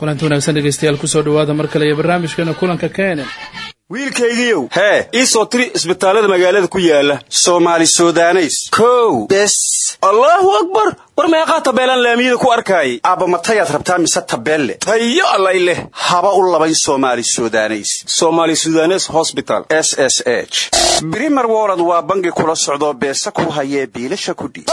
kulanti wanaagsan dhegeystayaal ku soo dhawaada mar kale iyo barnaamijkeena kulanka kenen wiilkaygiiow hee ii soo tiri isbitaallada magaalada ku yaalla soomaali sudaneys. Kow bes. Allaahu akbar! War meeqaa tabeelaan laamiyada ku arkaayay aabba matayaad rabtaa mise tabeelle? Tayo allay leh. Haba u labayn somaali sudaneys. Somaali sudanes hosbital s s h. Brimer wolod waa bangi kula socdoo beesa ku hayee biilasha kudhiib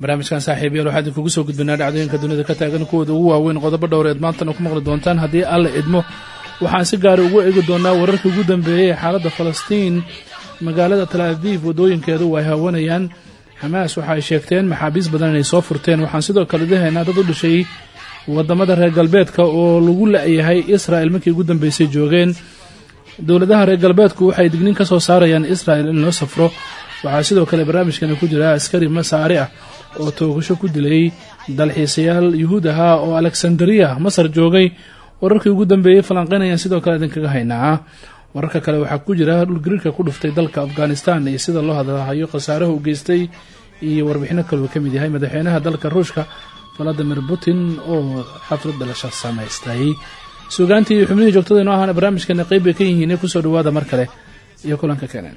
barnaamijkan saaxiibayaal waxaa idinkugu soo gudbinaa dhacdooyinka dunida ka taagan kuwooda ugu waaweyn qodobo dhowreed maantana ku maqli doontaan haddii alla idmo. Waxaan si gaara ugu eegi doonaa wararkii ugu dambeeyey ee xaaladda falastiin. Magaalada tal aviv waddooyinkeedu way haawanayaan xamaas waxa ay sheegteen maxaabiis badan inay soo furteen. Waxaan sidoo kale dahaynaa dad u dhashay waddamada reer galbeedka oo lagu la-yahay israel markii ugu dambeysay joogeen. Dowladaha reer galbeedku waxay digniin ka soo saarayaan israel in loo safro. Waxaa sidoo kale barnaamijkani ku jira askari masaari ah oo toogasho ku dilay dalxiisayaal yuhuud ahaa oo alexandria masar joogay. Wararkii ugu dambeeyey falanqeynayaan sidoo kale idinkaga haynaa. Wararka kale waxaa ku jira dhulgariirka ku dhuftay dalka afghanistan iyo sida loo hadalhayo khasaaraha u geystay iyo warbixino kaleu ka mid yahay madaxweynaha dalka ruushka valadimir putin oo xaflad dhalasha samaystay. Suugaantii xubnihii joogtada inoo ahaana barnaamijkeena qeyb bay ka yihiin ku soo dhawaada mar kale. Iyo kulanka keeneen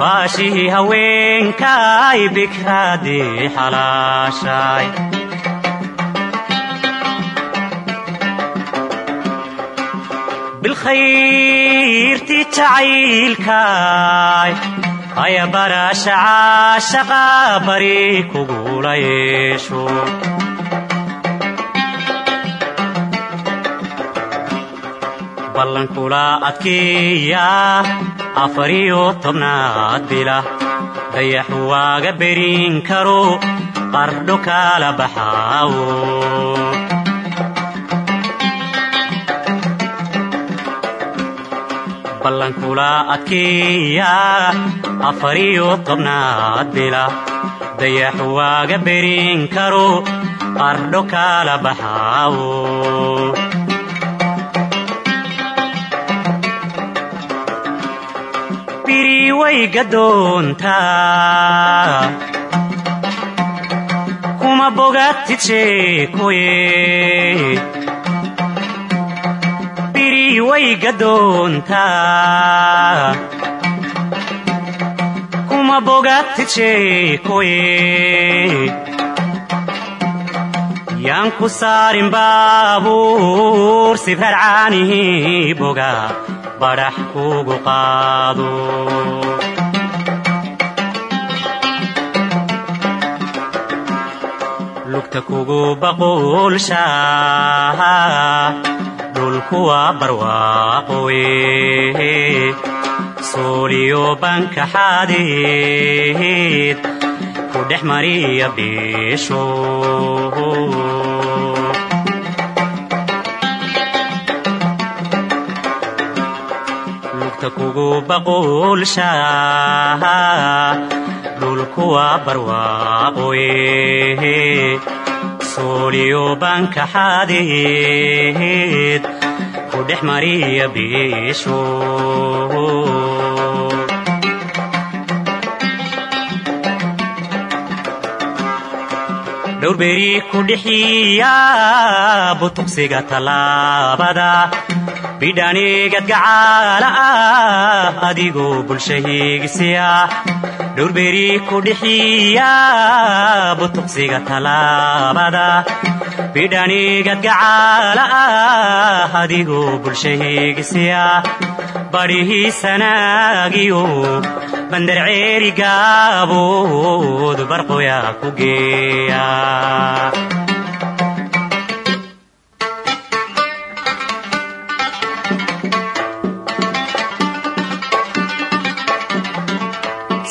baashihii haweenkay bikraadii xalaashay bilkhayrti jacaylkay aya barasha caashaqa bari kugula yeesho adkeeya afariyo tobnaad bila dayaxu waaga berin karo qardho kala baxaawo ballankula adkeeya afariyo tobnaad bila dayaxu waaga berin karo qardho kala baxaawo way gadoontaa kuma bogatid sheekoye biri way gadoontaa kuma bogatid sheekoye yaan ku saarin baabuur sifrarcaanihi boga badhax kugu qaado lugta kugu baquulshaa dhulkuwa barwaaqowe sooliyo banka xadeed ku dhex mariya biisho boogta kugu baquulsha dhulku waa barwaaqoye sooliyo banka xadeed ku dhex mariya biisho dhowrberi ku dhixiya butuqsiga tallaabada bidhaanigad gacaala ah adigoo bulsha hiigsiya dhowrberi ku dhixiya butuqsiga tallaabada bidhaanigad gacaala ah adigoo bulsha hiigsiya badhihiisanaagiyo bandarceeri gaabood barqoya ku geeya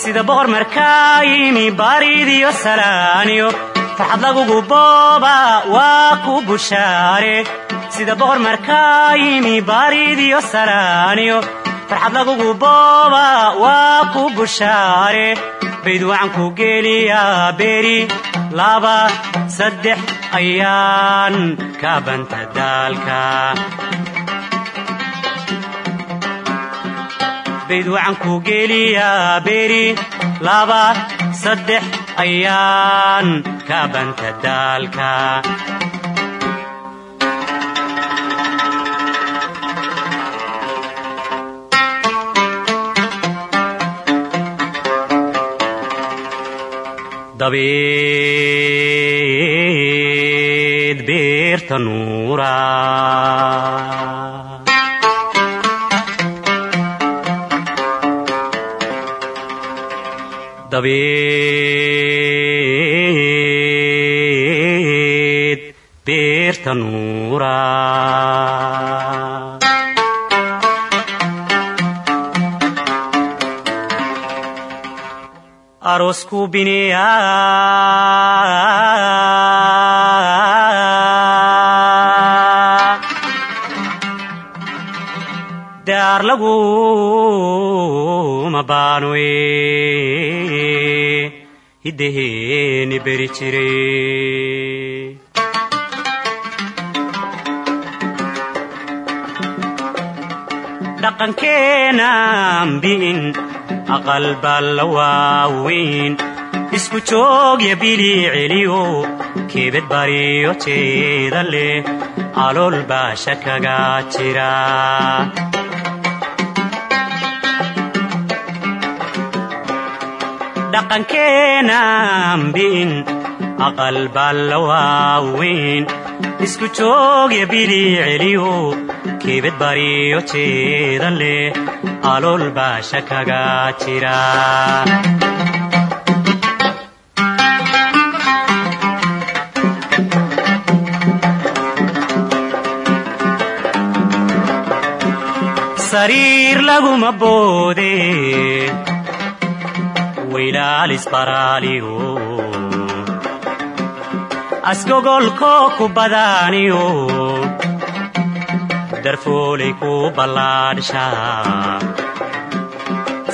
sida boqor markaa yimi baaridiyo salaaniyo. Farxad lagugu booba waa ku bushaare. Sida boqor markaa yimi baaridiyo salaaniyo. Farxad lagugu booba waa ku bushaare. Bayd wacan ku geliyaa beri laba saddex ayaan ka banta daalka bayd wacan ku geliyaa beri laba saddex ayaan ka daalka. Dabeed beerta nuura dabeed beerta nuura aroosku bineya daar laguma baanoe hiddaheeni beri jire dhaqankeenan bi'in aqal balla waaweyn isku joogya bili celiyo keebed bariyo jeeda leh alool baasha kaga jira dhaqankeenan bi'in aqal balla waaweyn isku joogya bili celiyo keebed bariyo jeeda leh alool baasha kaga jira sariir laguma boode waylaalis baraaliyo asgogolkoo ku badaaniyo darfoolay ku ballaadhshaa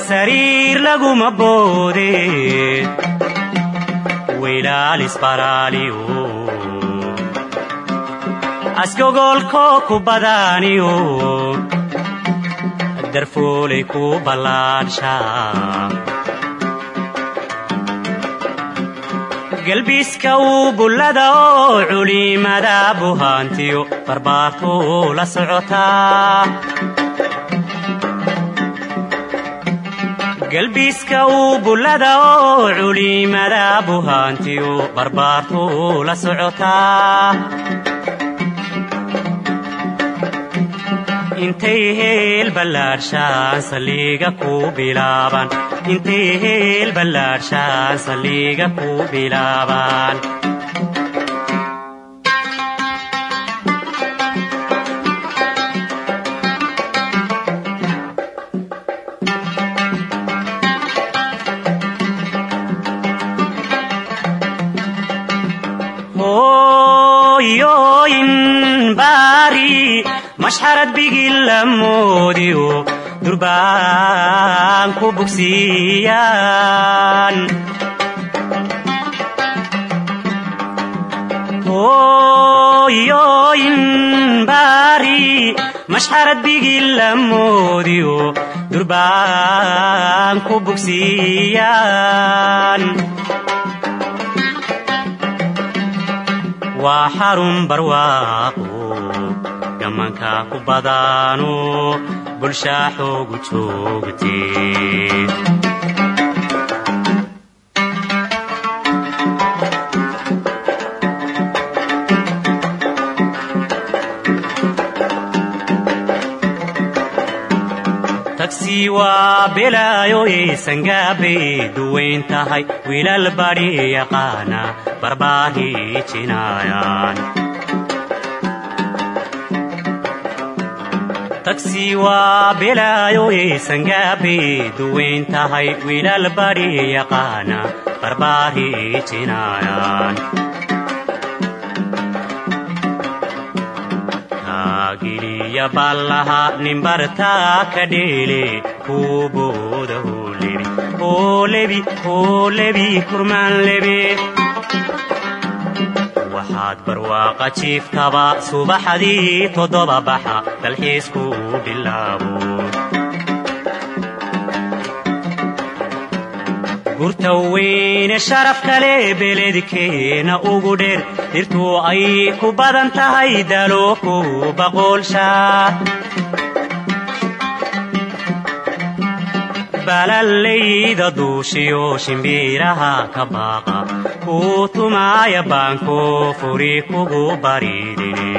sariir laguma boode waylaalis baraaliyo asgogolkoo ku badaaniyo darfoolay ku ballaadhshaa galbiiska uu bullada oo culimada buhaantiyo barbaartuu la socotaa galbiiska uu bullada oo culimada buhaantiyo barbaartuu la socotaa intay heel ballaadhshaan saliiga ku bilaaban intay heel ballaadhshaan saliiga ku bilaaban mashxarad bigil la moodiyo durbaan ku bogsiiyaan hooyooyin baari mashxarad bigil la moodiyo durbaan ku bogsiiyaan waa xarun barwaaqo gamanka ku badaano bulshaa xoogu joogtee tagsi waa belaayo isangaabay duwayn tahay wiilal badhi yaqaana barbaahiijinayaan tagsi waa belaayo isangaabay duwayn tahay wiilal badhi yaqaana barbaahiijinayaan giliya ballaha nimbartaa ka dheele kuubooda hoolebi hoolebi hoolebi kurmaan lebe waxaad barwaaqa jiiftaba subaxdii toddoba baxa dalxiisku bilaabo gurta weyne sharaf kale beledkeena ugu dheer dhirtuu ay ku badan tahay dalooku baqoolsha balallayda duushiyo shimbiiraha ka baaqa kuu tumaaya baanko furi kugu baridhine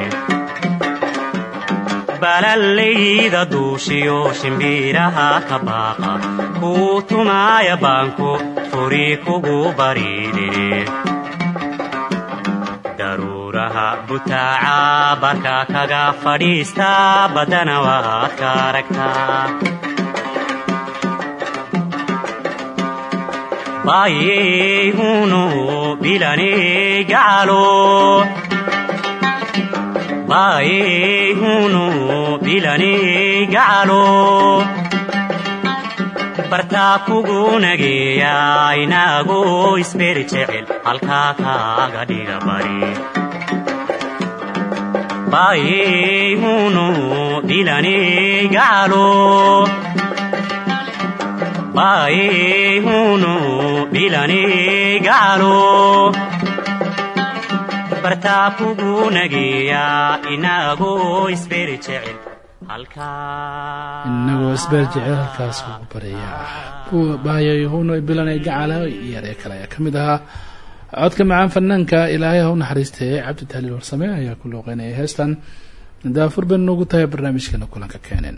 balallayda duushiyo shimbiiraha ka baaqa kuu tumaaya baanko furi kugu baridhine daruuraha butaaca barka kaga fadhiista baddana waad ka aragtaa baayey huno bilane gacalo baayey huno bilane gacalo bartaa kugu nageeya inago isbeer jecel halkaa kaaga dhiga bari baayey huno bilane gacalo bilane gacalo bartaa kugu nageeya inagoo isbeer jecel inagoo isbeer jecel halkaas ugu bareeyaa baayayhuno bilanay gacala yaree kale ayaa ka mid ahaa. Codka macaan fanaanka ilaahay ha u naxariistee cabdi tahliil warsame ayaa ku looqeynaya heestan. Daafur bay noogu tahay barnaamijkeena kulanka keeneen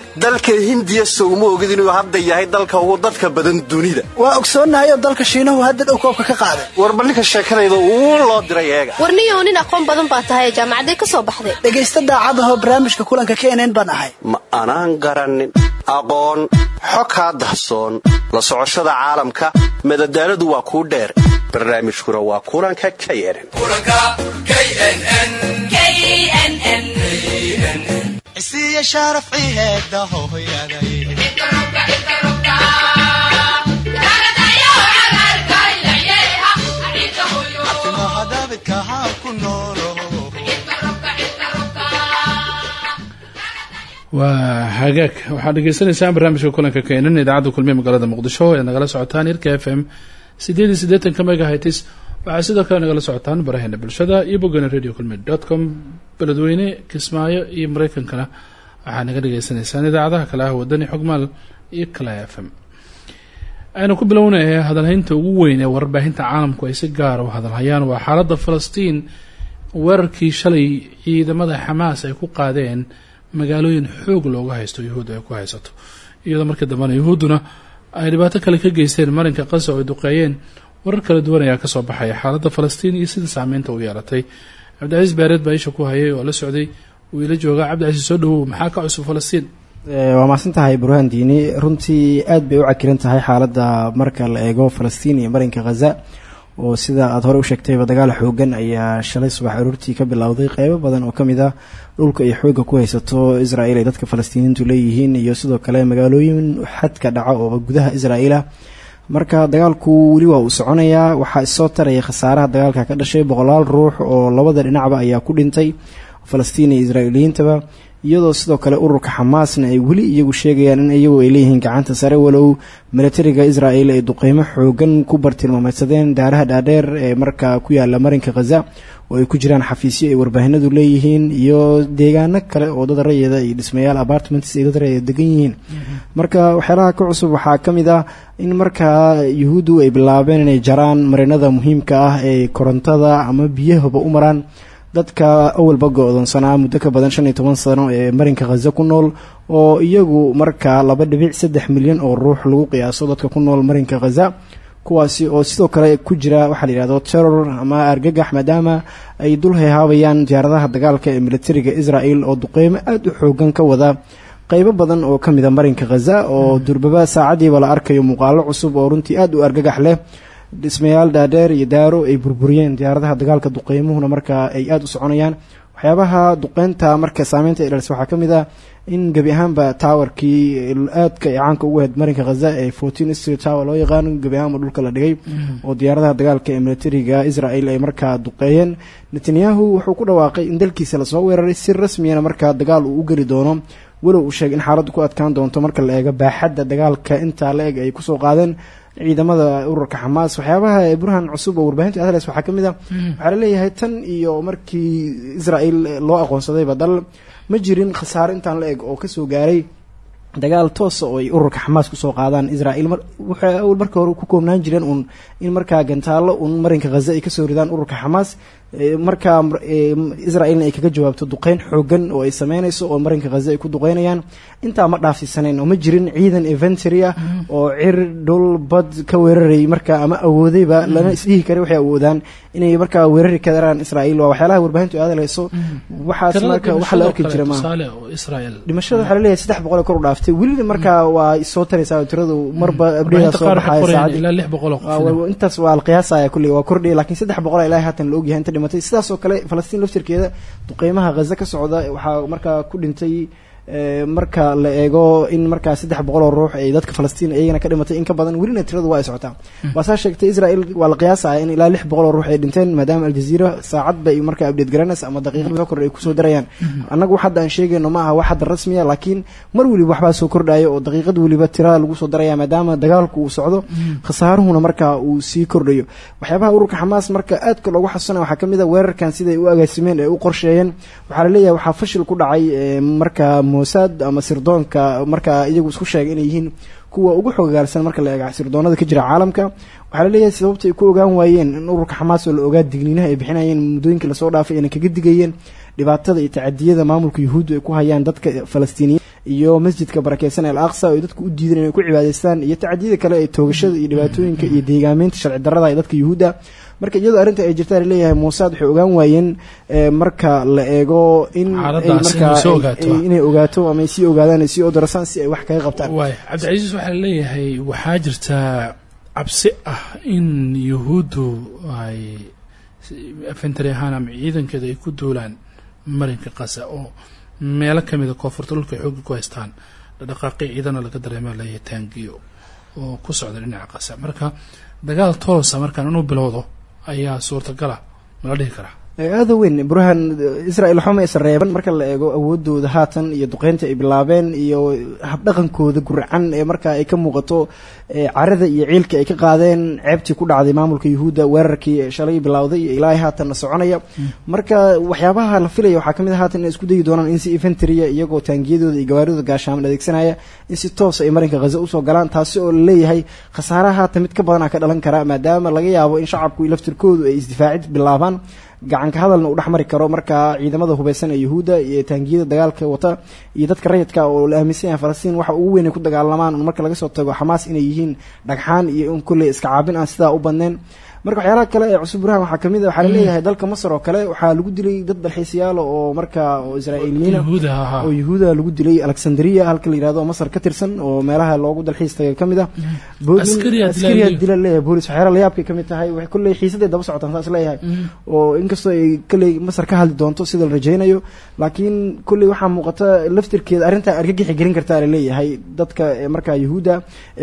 dalka hindiya sowma ogid inuu hadda yahay dalka ugu dadka badan dunida. Waa ogsoonnahay oo dalka shiinahu hadda dhow koobka ka qaaday. Warba ninka sheekadayda uu loo diray eega. Warniyow nin aqoon badan baa tahay jaamacaday ka soo baxday. Dhegaysta daacadahoo barnaamijka kulanka knn baan ahay. Ma anaan garannin aqoon xo kaa dahsoon. La socoshada caalamka madadaaladu waa kuu dheer. Barnaamijkuna waa kulanka knn isiya sharaf ciheeda hooyaday waa hagaag waxaad dhegeysanaysaan barnaamijka kulanka keenan idaacadda kulmiye magaalada muqdisho ee nagala socotaan irka f m. Sideed iyo siddeetanka megahitis waxaa sidoo kale nagala socotaan baraheena bulshada iyo boggana radio kulmiye dot com beledweyne kismaayo iyo mareykankana waxaa naga dhegeysanaysaan idaacadaha kale ah wadani xogmaal iyo kale f m. Aynu ku bilownaya hadalhaynta ugu weyn ee warbaahinta caalamku ay si gaara u hadalhayaan waa xaaladda falastiin weerarkii shalay ciidamada xamaas ay ku qaadeen magaalooyin xoog looga haysto yuhuudda ay ku haysato. Iyadoo markii dambena yuhuudduna ay dhibaato kale ka geysteen marinka qasa oo ay duqeeyeen warar kala duwan ayaa ka soo baxaya. Xaaladda falastiin iyo sida saameynta u yeelatay cabdicasiis baareed baa isha ku hayay oo la socday wuu ila joogaa cabdicasiis soo dhawow maxaa ka cusub falastiin? Waa mahadsan tahay burhaan diini. Runtii aad bay u cakiran tahay xaaladda marka la eego falastiin iyo marinka khaza oo sida aada hore u sheegtayba dagaal xoogan ayaa shalay subax aroortii ka bilowday qeybo badan oo ka mid ah dhulka ay xoogga ku haysato israel ay dadka falastiiniintu leeyihiin iyo sidoo kale magaalooyin xadka dhaca oo gudaha israel ah marka dagaalku weli waa uu soconayaa waxaa issoo taraya khasaaraha dagaalka ka dhashay boqolaal ruux oo labada dhinacba ayaa ku dhintay falastiin iyo israa'iiliyiintaba iyadoo sidoo kale ururka xamaasna ay weli iyagu sheegayaan in iyagu ay leeyihiin gacanta sare walow. Milatariga israel ay duqeymo xoogan ku bartilmaameydsadeen daaraha dhaadheer ee markaa ku yaalla marinka khaza oo ay ku jiraan xafiisyo ay warbaahinadu leeyihiin iyo deegaano kale oo dad rayada iyo dhismayaal apartments ay dad rayada degan yihiin. Marka waxyaalaha ka cusub waxaa ka mid ah in markaa yuhuuddu ay bilaabeen inay jaraan marinada muhiimka ah ee korontada ama biyahaba u maraan dadka awalba go-doonsanaa muddo ka badan shan iyo toban sano ee marinka khaza ku nool oo iyagu markaa laba dhibic saddex milyan oo ruux lagu qiyaaso dadka ku nool marinka khaza kuwaasi oo sidoo kale ku jira waxaa la yidhahdo terror ama argagax maadaama ay dul hayhaabayaan diyaaradaha dagaalka ee militariga israel oo duqeymo aada u xoogan ka wada. Qeybo badan oo ka mid a marinka khaza oo durbaba saacadiiba la arkayo muuqaalo cusub oo runtii aada u argagax leh dhismayaal dhaadheer iyo daaro ay burburiyeen diyaaradaha dagaalka duqeymuhuna markaa ay aada u soconayaan. Waxyaabaha duqeynta marka saameynta ay dhalisay waxaa ka mid ah in gebi ahaanba towerkii aadka ay caanka ugu ahayd marinka khaza ee fourteen street tower loo yaqaano gebi ahaanba dhulka la dhigay oo diyaaradaha dagaalka ee militariga israel ay markaa duqeeyeen. Netanyahu wuxuu ku dhawaaqay in dalkiisa la soo weeraray si rasmiyana markaa dagaal uu u geli doono. Walow uu sheegay in xaaladdu ku adkaan doonto marka la eego baaxadda dagaalka. Intaa la eg ay ku soo qaadeen ciidamada ururka xamaas. Waxyaabaha burhan cusub oo warbaahinta adles waxaa ka mid a waxaa la leeyahay tan iyo markii israel loo aqoonsadayba dal ma jirin khasaare intaan la eg oo ka soo gaaray dagaal toosa oo ay ururka xamaas ku soo qaadaan israel waxay awal marka hore ku koobnaan jireen uun in markaa gantaallo uun marinka khaza ay ka soo ridaan ururka xamaas markaa israelna ay kaga jawaabto duqeyn xoogan oo ay sameynayso oo marinka khaza ay ku duqeynayaan. Intaa ma dhaafsiisaneyn oo ma jirin ciidan eventary ah oo cir dhul bad ka weeraray markaa ama awoodayba lana isdhihi kara waxay awoodaan inay markaa weerari karaan israel waa waxyaalaha warbaahintu aadaleyso waxaas marka waxa la arki jira maaha dhimashada waxaa la leeyahay saddex boqol kor u dhaaftay. Welina markaa waa soo taraysaa tiradu marba abdheeda soo baxaya intaas waa la qiyaasaya kulli waa kordhiya lakiin saddex boqol ilaa haatan la ogyahay inta dhimatay. Sidaas oo kale falastiin laftirkeeda duqeymaha khaza ka socda waxaa markaa ku dhintay marka la eego in markaa saddex boqol oo ruux ay dadka falastiin iyagana ka dhimatay in ka badan welina tiradu waa ay socotaa waasaa sheegtay israel waa la qiyaasaya in ilaa lix boqol oo ruux ay dhinteen maadaama aljaziira saacad ba ay markaa update garanaysa ama daqiiqad soo kordha ay ku soo darayaan. Annagu hadda aan sheegayno ma aha wax hadda rasmiya laakiin mar weliba waxbaa soo kordhaya oo daqiiqad weliba tirada lagu soo daraya maadaama dagaalku uu socdo khasaaruhuna markaa uu sii kordhayo. Waxyaabaha ururka xamaas marka aadka loogu xasusanaya waxaa ka mid a weerarkan siday u agaasimeen ee u qorsheeyeen. Waxaa la leeyahay waxaa fashil ku dhacay markaa mosaad ama sirdoonka markaa iyagu isku sheegay inay yihiin kuwa ugu xogagaalsan marka la eega sirdoonada ka jira caalamka. Waxaa la leeyahay sababta ay ku ogaan waayeen in ururka xamaas oo la ogaa digniinaha ay bixinayeen muddooyinkii la soo dhaafay ayna kaga digayeen dhibaatada iyo tacadiyada maamulka yuhuuddu ay ku hayaan dadka falastiiniyiin iyo masjidka barakeysan el aqsa oo ay dadku u diideen inay ku cibaadaystaan iyo tacadiyada kale ee toogashada iyo dhibaatooyinka iyo deegaameynta sharci darrada ee dadka yuhuudda marka iyadoo arrinta ay jirta la leeyahay muusaad waxay ogaan waayeen marka la eego in inay ogaato ama ay sii ogaadaan sii odarasaan si ay wax kaga qabtaan. Cabdicasiis waxaa la leeyahay waxaa jirtaa cabsi ah in yuhuuddu ay fentary ahaan ama ciidankeeda ay ku duulaan marinka qasa oo meelo ka mida koonfurta dhulka ay ku haystaan dhaqaaqi ciidana laga dareema leeyahay taangiyo oo ku socda dhinaca qasa marka dagaal toosa markaan inuu bilowdo ayaa suurtagala mala dhihi karaa aada weyn burhan israel waxba aysan reeban marka la eego awoodooda haatan iyo duqeynta ay bilaabeen iyo habdhaqankooda gurcan ee markaa ay ka muuqato carada iyo ciilka ay ka qaadeen ceebtii ku dhacday maamulka yuhuudda weerarkii shalay bilowday iyo ilaa haatanna soconaya. Marka waxyaabaha la filaya waxaa ka mid a haatan inay isku dayi doonaan in si inventarya iyagoo taangiyadooda iyo gawaaridooda gaashaaman adeegsanaya in si toos ay marinka khaza u soo galaan taasi oo la leeyahay khasaaraha haatan mid ka badanaa ka dhalan kara maadaama laga yaabo in shacabku laftirkoodu ay isdifaacid bilaabaan gacanka hadalna uu dhex mari karo. Markaa ciidamada hubeysan ee yuhuudda iyo taangiyada dagaalka wata iyo dadka rayidka oo la aaminsan yahay falastiin waxa ugu weyn ku dagaalamaan marka laga soo tago xamaas inay yihiin dhagxaan iyo in kulley iska caabin aan sidaa u badnayn marka waxyaalaha kale ee cusub burhaan waxaa ka mid a waxaa la leeyahay dalka masar oo kale waxaa lagu dilay dad dalxiisayaal oo marka oo ah oo yahuuda lagu dilay alexandria halka la yihahdo oo masar ka tirsan oo meelaha loogu dalxiis tagay ka mid ah. Askariyaa leeyahay. dila leeyahay boolis waxyaala layaabkay ka mid tahay kolley xiisaday daba socotaan saas leeyahay. Oo inkastoo ay kolley masar ka hadli doonto sida la rajaynayo laakiin kolley waxaa muuqata laftirkeeda arrintaa argagixi gelin kartaa la leeyahay dadka markaa yahuuda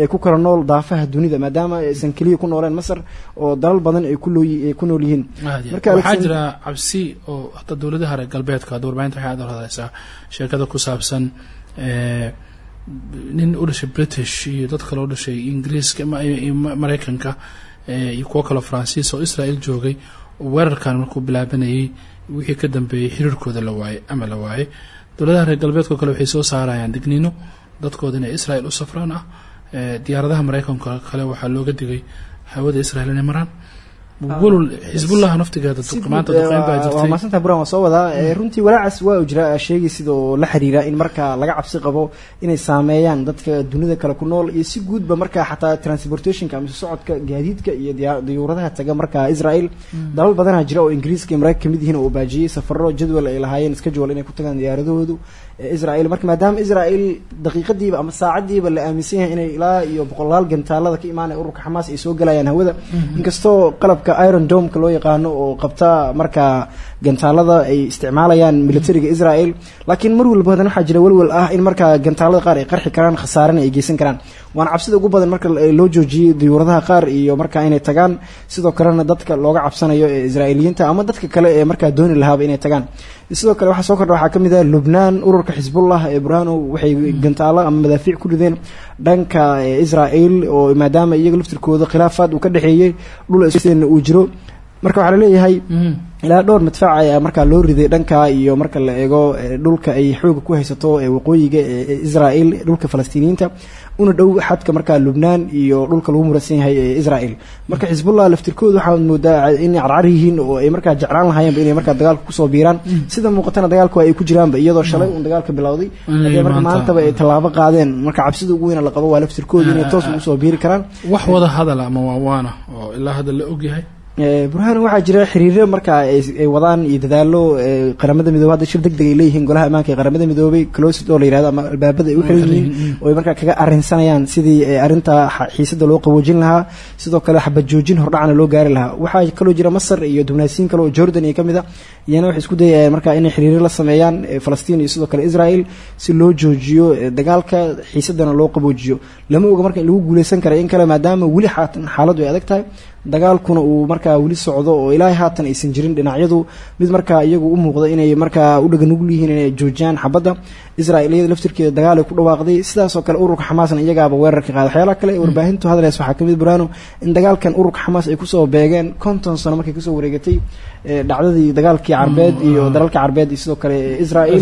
ee ku kala nool daafaha dunida maadaama aysan keliya ku nooleen masar oo dalal badan ay ku nool yihiin. Marka waxaa jira cabsi oo hata dowladaha reer galbeedka hadda warbaahinta waxay aad u hadlaysaa sheekada ku saabsan eh, nin u dhashay british iyo dad kale u dhashay ingiriiska ma- iyo ma- maraykanka eh, iyo kuwo kaleo faransiis oo israel joogay. Oo weerarkan markuu bilaabanayay wixii ka dambeeyey xiriirkooda la waayey ama la waayey dowladaha reer galbeedka kale waxay soo saarayaan digniino. Dadkooda inay israel u safraan ah. Eh, diyaaradaha maraykanka kale waxaa looga digay hawada israel inay maraan xisbullah naftigeeda Si guud, maanta eh, duqeyn baa waa- waa jirtay maasanta buran waa soo wadaa Eh, runtii walaacaas waa jira sheegay sida oo la xiriira in marka laga cabsi qabo inay saameeyaan dadka dunida kale ku nool iyo si guudba marka xataa transportationka ama socodka gaadiidka iyo diyuuradaha taga marka israel. Dalal badanaa jira oo ingiriiska iyo maraykan ka mid yihiin oo baajiyey safaro jadwal ay lahaayeen schedule inay ku tagaan diyaaradahoodu ee israel marka maadaama israel daqiiqadiiba ama saacadiiba la aaminsan yahay inay ilaa iyo boqolaal gantaalada ka imaanaya ururka xamaas ay soo galayaan hawada. Inkastoo qalabka iron domeka loo yaqaano oo qabta marka gantaalada ay isticmaalayaan militariga israel laakiin mar walba hadan waxaa jira walwal ah in marka gantaalada qaar ay qarxi karaan khasaarana ay geysan karaan. Waana cabsida ugu badan marka loo joojiyey diyuuradaha qaar iyo marka inay tagaan. Sidoo kalena dadka looga cabsanayo ee israa'iiliyiinta ama dadka kale ee markaa dooni lahaaba inay tagaan. Sidoo kale waxaa soo kordha waxaa ka ah lubnaan ururka xisbullah ee burhano waxay gantaalo ama madaafiic ku rideen dhanka ee israel oo maadaama iyaga laftirkooda khilaafaad uu ka dhexeeyey dhul uu jiro marka waxaa la leeyahay ilaa dhowr madfac ayaa markaa loo riday dhanka iyo marka la eego eh, dhulka ay xooga ku haysato ee waqooyiga ee israel dhulka falastiiniyiinta una dhow xadka markaa lubnaan iyo dhulka lagu muransan yahay ee israel marka xisbullah laftirkooda waxaad moodaa inay carcar yihiin oo ay markaa jeclaan lahaayeenba inay markaa dagaalka ku soo biiraan. Sida muuqatana dagaalku ay ku jiraanba iyadoo shalay un dagaalka bilowday haddii marka maanta- maantaba ay tallaabo qaadeen. Marka cabsida ugu weyna la qabo waa laftirkooda inay toos ugu soo biiri karaan. Wax wada hadal ama waawaana oo ilaa hadda la ogyahay Eh, burhaan waxaa jira xiriiro marka ay wadaan iyo dadaalo eh, qaramada midoobay hadda shir degdeg ay leeyihiin golaha ammaanka ee qaramada midoobay closet oo la yihahdo ama albaabada ay u xiran yihiin oo ay markaa kaga arrinsanayaan sidii eh, arrinta xiisada loo qaboojin lahaa. Sidoo kale xabad joojin hordhacna loo gaari lahaa. Waxaa kaloo jira masar iyo dibnaasiin kale oo jordan iyo ka mid a iyana waxay isku dayayaan marka inay xiriiro la sameeyaan falastiin iyo sidoo kale israel si loo joojiyo dagaalka xiisadana loo qaboojiyo. Lama oga marka in lagu guuleysan kara in kale maadaama weli xaatan xaaladdu ay adag tahay dagaalkuna uu markaa weli socdo oo ilaahay haatan aysan jirin dhinacyadu. Mid markaa iyagu u muuqda inay markaa u dhaganugul yihiin inay joojiyaan xabadda. Israel iyada laftirkeeda dagaal ay ku dhawaaqday. Sidaasoo kale ururka xamaasna iyagaaba weerarka qaaday waxyaalaha kale ee warbaahintu hadlaysa waxaa ka mid burano in dagaalkan ururka xamaas ay ku soo beegeen. Konton sano markay ka soo wareegatay ee dhacdadii dagaalkii carbeed iyo dalalka carbeed iyo sidoo kale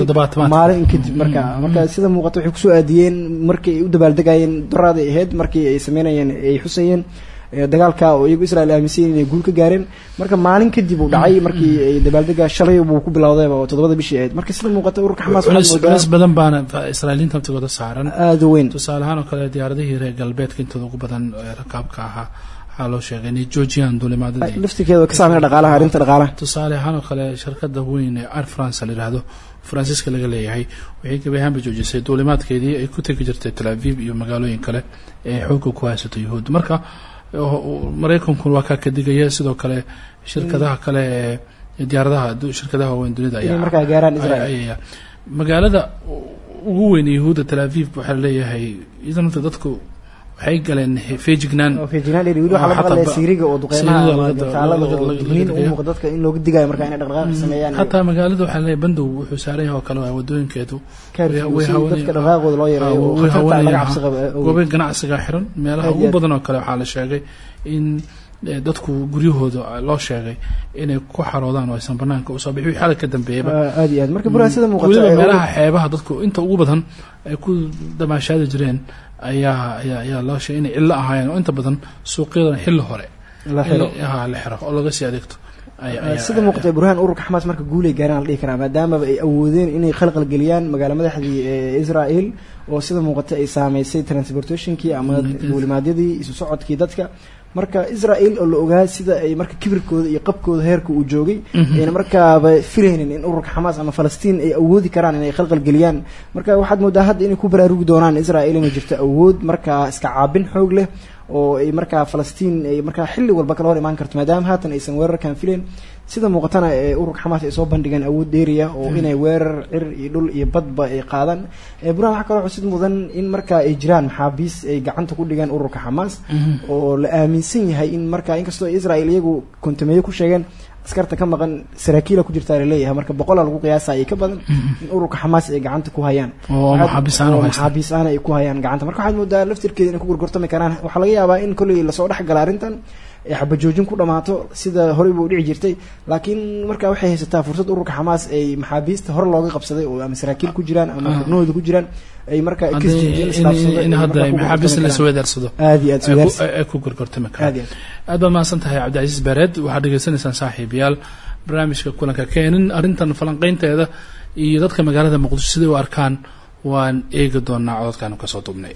Toddobaatamaadka. maalin kadib marka marka sida muuqata waxay ku soo aadiyeen markii ay u dabaaldegayeen doraad ay ahayd markii ay sameynayeen ay xusayeen. ee dagaalka oo iyagu israel aaminsan yihiin inay guul ka gaareen. Marka maalin kadib uu dhacay markii dabaaldega shalay buu ku bilowdayba oo toddobada bishii ahayd. Marka sida muuqata ururka xamaas badan baana israa'iiliinta naftigooda saaran. Aada u weyn. Tusaale ahaan oo kale diyaaradihii reer galbeedka intooda ugu badan rakaabka ahaa tusaale ahaan oo kale shirkada weyn ee air france la yidhaahdo faransiiska laga leeyahay waxay gebi ahaanba joojisay. Duulimaadkeedii ay ku tegi jirtay tel aviv iyo magaalooyin kale ee xoogga ku haysato yuhuud. Marka maraykankuna waa kaa kadigaya sidoo kale shirkadaha kale ee diyaaradaha shirkadaha waaweyn dunida ayaa magaalada ugu weyn yahuudda tel aviv waxaa la leeyahay idanata dadku waxay galeen feejignaan oo feejinaan dheeri weli waxaa la xataa maqlaya ba- siiriga oo duqeymaha siiriga ama laga- gantaalada laga- oo laga- digniin laga- u muuqda dadka in looga digayo marka inay dhaqdhaqaaq sameeyaan. Iyo xataa magaalada waxaa la leeyahay bandow wuxuu saaran yahay oo kale wadooyinkeedu way hawanayaan- dadka dhaqdhaqaaqooda loo yareeyo. Oo way khatarta laga hawanayaan, cabsi qabo ha. goobo ganacsiga xiran meelaha ugu badan oo kale waxaa la sheegay in dadku guryahooda loo sheegay inay ku xaroodaan oo aysan banaanka u soo bixi. Wixii xalag ka dambeeyaba Ah, aad iyo aad. Marka buraha sida muuqata weliba ee meelaha xeebaha dadku inta ugu badan ay ku damaashaadi jireen ayaa ayaa ayaa loo sheegay inay cillo ahaayeen. Oo inta badan suuqyadan xilli hore la xiro. ha, la xiro oo laga sii adeegto. Ayaa- sida muuqata burhaan ururka xamaas marka guulay gaaraan la dhihi karaa maadaamaba ay awoodeen inay khalqal geliyaan magaalo madaxdii ee israel oo sida muuqata ay saameysay transportationkii ama duulimaadyadii isu socodkii dadka marka israel oo la ogaa sida ay marka kibirkooda iyo qabkooda heerka uu joogay ayna markaaba filaynin in ururka xamaas ama falastiin ay awoodi karaan inay khalqal geliyaan. Marka waxaad moodaa hadda inay ku baraarugi doonaan israel inay jirto awood markaa iska caabin xoog leh oo ay markaa falastiin ay markaa xilli walba kala hor imaan karto maadaama haatan aysan weerarkan filayn sida muuqatana ee ururka xamaas ay soo bandhigeen awood dheeriya oo inay weerar cir iyo dhul iyo badba ay qaadaan burhan waxaa kaloo xusid mudan in markaa ay jiraan maxaabiis ay gacanta ku dhigeen ururka xamaas oo la aaminsan yahay in markaa inkastoo israel iyagu kontameeyo ku sheegeen askarta ka maqan saraakiila ku jirtaa la leeyahay marka boqolaa lagu qiyaasa ay ka badan in ururka xamaas ay gacanta ku hayaan. Maxaabiis ahna ay ku hayaan gacanta. Marka waxaad moodaa laftirkeeda inay ku gorgortami karaan waxaa laga yaabaa in kolley la soo dhex gala arrintan xabajoojin ku dhamaato sida horeyba u dhici jirtay. Laakiin marka waxay haysataa fursad ururka xamaas ay maxaabiista hore looga qabsaday oo ama saraakiil ku jiraan ama xubnahooda ku jiraan ay marka Haddii- kasjijin in- in hadda ay maxaabiis la isweydaarsado aad baad mahadsan tahay cabdicasiis bareed waxaad dhegeysanaysaan saaxiibayaal barnaamijka kulanka keenin arrintan falanqeynteeda iyo dadka magaalada muqdisho siday u arkaan waan eegi doonaa cododkaanu ka soo waramo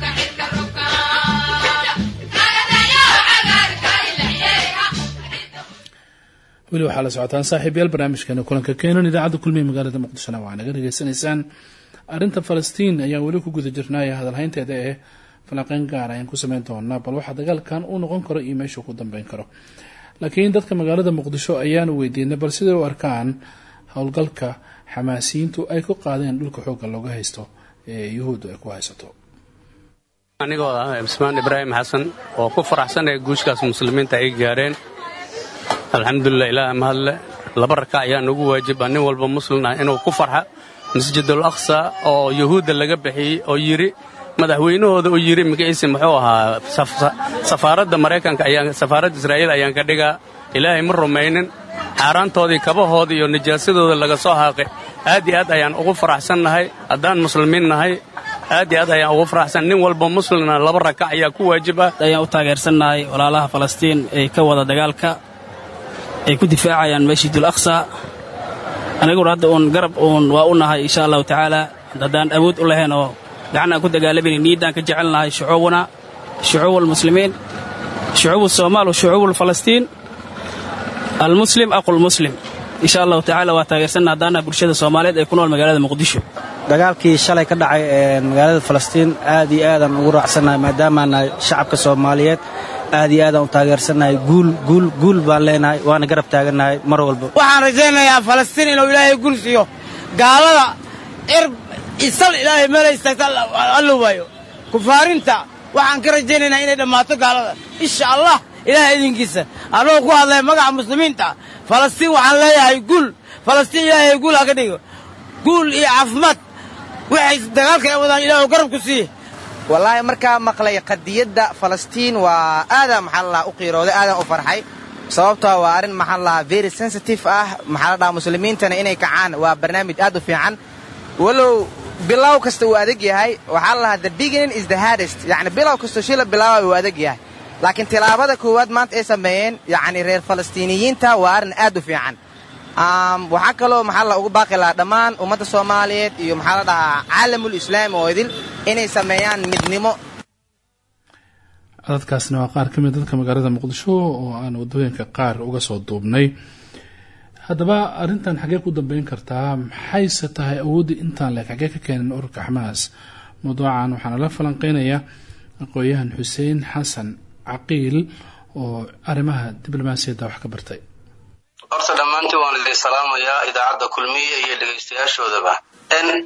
weli waxaa la socotaan saaxiibayaal barnaamijkeena kulanka keenan idaacadda kulmiye magaalada muqdishona waxaa naga dhegeysanaysaan arrinta falastiin ayaan weli ku guda jirnaayo hadalhaynteeda ee falanqeyn gaar ayaan ku sameyn doonaa bal waxa dagaalkan uu noqon karo iyo meeshuu ku dambeyn karo. Laakiin dadka magaalada muqdisho ayaanu weydiinay bal siday u arkaan howlgalka xamaasiyiintu ay ku qaadeen dhulka xoogga looga haysto ee yuhuuddu ay ku haysato? Anigoo ah cismaan ibraahim xasan oo ku faraxsanaya guushkaas muslimiinta ay gaareen alxamdulilah ilaah mahadle laba raka ayaa nagu waajiba nin walba muslim ah inuu ku farxa. Masjidul aqsa oo yuhuudda laga bixiyey oo yidhi madaxweynahooda oo yidhi magaciise muxuu ahaa saf- safaaradda maraykanka safaaradda israa'iil ayaan ka dhigaa. Ilaahay ma rumaynin. Xaaraantoodii kabahoodii iyo nijaasadooda laga soo haaqay. Aad iyo aad ayaan ugu faraxsannahay. Haddaan muslimiin nahay aad iyo aad ayaan ugu faraxsan. Nin walba muslimna laba rakac ayaa ku waajiba ayaan u taageersannahay walaalaha falastiin ee ka wada dagaalka ay ku difaacayaan masjidul aqsa. Aniguna hadda uun garab uun waa u nahay insha allahu tacaala. Haddaan awood u lahayn oo gacan ku dagaalamayna niiddaan ka jecelnahay shucuubuna shucuub almuslimiin shucuub alsoomaal wa shucuub alfalastiin almuslim aqulmuslim insha allahu tacaala waa taageersanna haddaana bulshada soomaaliyeed ee ku nool magaalada muqdisho. Dagaalkii shalay ka dhacay ee magaalada falastiin aad iyo aadaan ugu raacsannahay maadaama nahay shacabka soomaaliyeed. Aad iyo aadaan u taageersannahay guul guul guul baan leenahay waana garab taagannahay mar walba. Waxaan rajaynayaa falastiin inuu ilaahay gul siiyo. Gaalada cir isal ilaahay meelay istaagta alla waayo. Kufaarinta waxaan ka rajaynaynaa inay dhammaato gaalada. Insha allah ilaahay idinkiisa. Annagoo ku hadlaya magaca muslimiinta falastiin waxaan leeyahay guul. Falastiin ilaahay guul ha ka dhigo. Guul iyo caafimaad waxay dagaalka wadaan ilaahu garab ku siiye wallaahi markaa maqlay qadiyadda falastiin waa aadaan maxaa lalahaa u qiirooday aadaan u farxay. Sababtoo waa arrin maxaa lalahaa very sensitive ah. Maxaa la dhahaa muslimiintana inay kacaan. Waa barnaamij aad u fiican. Walow bilow kasta uu adag yahay. Waxaa la lahaa the beginning is the hardest. Yacni bilow kasta shila bilaaba uu adag yahay laakiin tilaabada koowaad maanta ay sameeyeen yacni reer falastiiniyiinta waa arrin aad u fiican. Waxaa kaloo maxaa la ugu baaqi lahaa dhammaan ummadda soomaaliyeed iyo maxaa la dhahaa caalamul islaami oo idil inay sameeyaan midnimo. Codadkaasna waa qaar ka mid dadka magaalada muqdisho oo aan waddooyinka qaar uga soo duubnay. Haddaba arrintan xaggee ku dambeyn kartaa maxayse tahay awoodda intaan leeg xaggee ka keeneen ururka xamaas? Mawduucan waxaana la falanqeynaya aqoon-yahan xuseen xasan caqiil oo arrimaha diblomaasiyadda wax ka bartay. Horta dhammaantiin waan idin salaamayaa idaacadda kulmiye iyo dhegaystayaashoodaba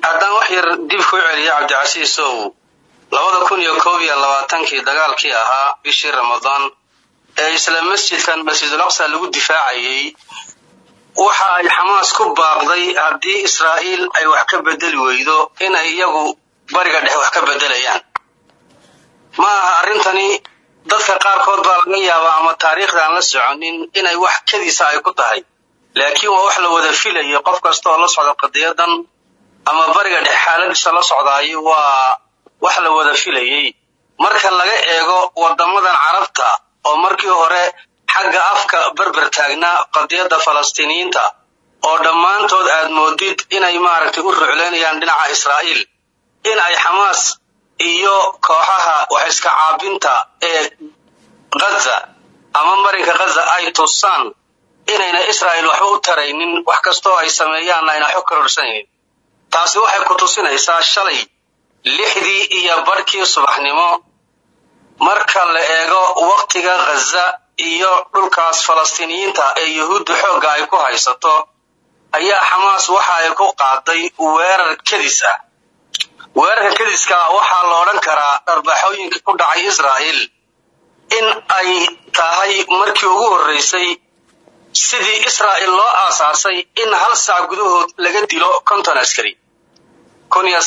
haddaan wax yar dib ku celiya cabdicasiisow labada kun iyo koob iyo labaatankii dagaalkii ahaa bishii ramadaan ee isla masjidkan masjidul aqsa lagu difaacayay waxa ay xamaas ku baaqday haddii israa'iil ay wax ka bedeli weydo inay iyagu bariga dhexe wax ka bedelayaan ma aha arrintani dadka qaarkood baa laga yaabaa ama taariikhda aan la soconin inay wax kadiisa ay ku tahay. Laakiin waa wax la wada filayo qof kasta oo la socda qadiyadan ama bariga dhex xaaladiisa la socdaayo waa wax la wada filayey. Marka laga eego wadamadan carabta oo markii hore xagga afka berber taagnaa qadiyadda falastiiniyiinta oo dhammaantood aad moodid inay maaragtay u rucleynayaan dhinaca israa'iil in ay xamaas iyo kooxaha wax iska caabinta ee ghaza ama marinka ghaza ay tusaan inayna israa'iil waxba u taraynin wax kastoo ay sameeyaanna ayna xog karorsanaynin taasi waxay ku tusinaysaa shalay lixdii iyo barhkii subaxnimo marka la eego wakhtiga ghaza iyo dhulkaas falastiiniyiinta ee yuhuudda xoogga ay ku haysato ayaa xamaas waxa ay ku qaaday weerar kadis ah weerarka kadiska waxaa la odhan karaa dharbaxooyinka ku dhacay israa'iil. In ay tahay markii ugu horreysay sidii israa'iil loo aasaasay in hal saac gudahood laga dilo konton askari. Kun iyo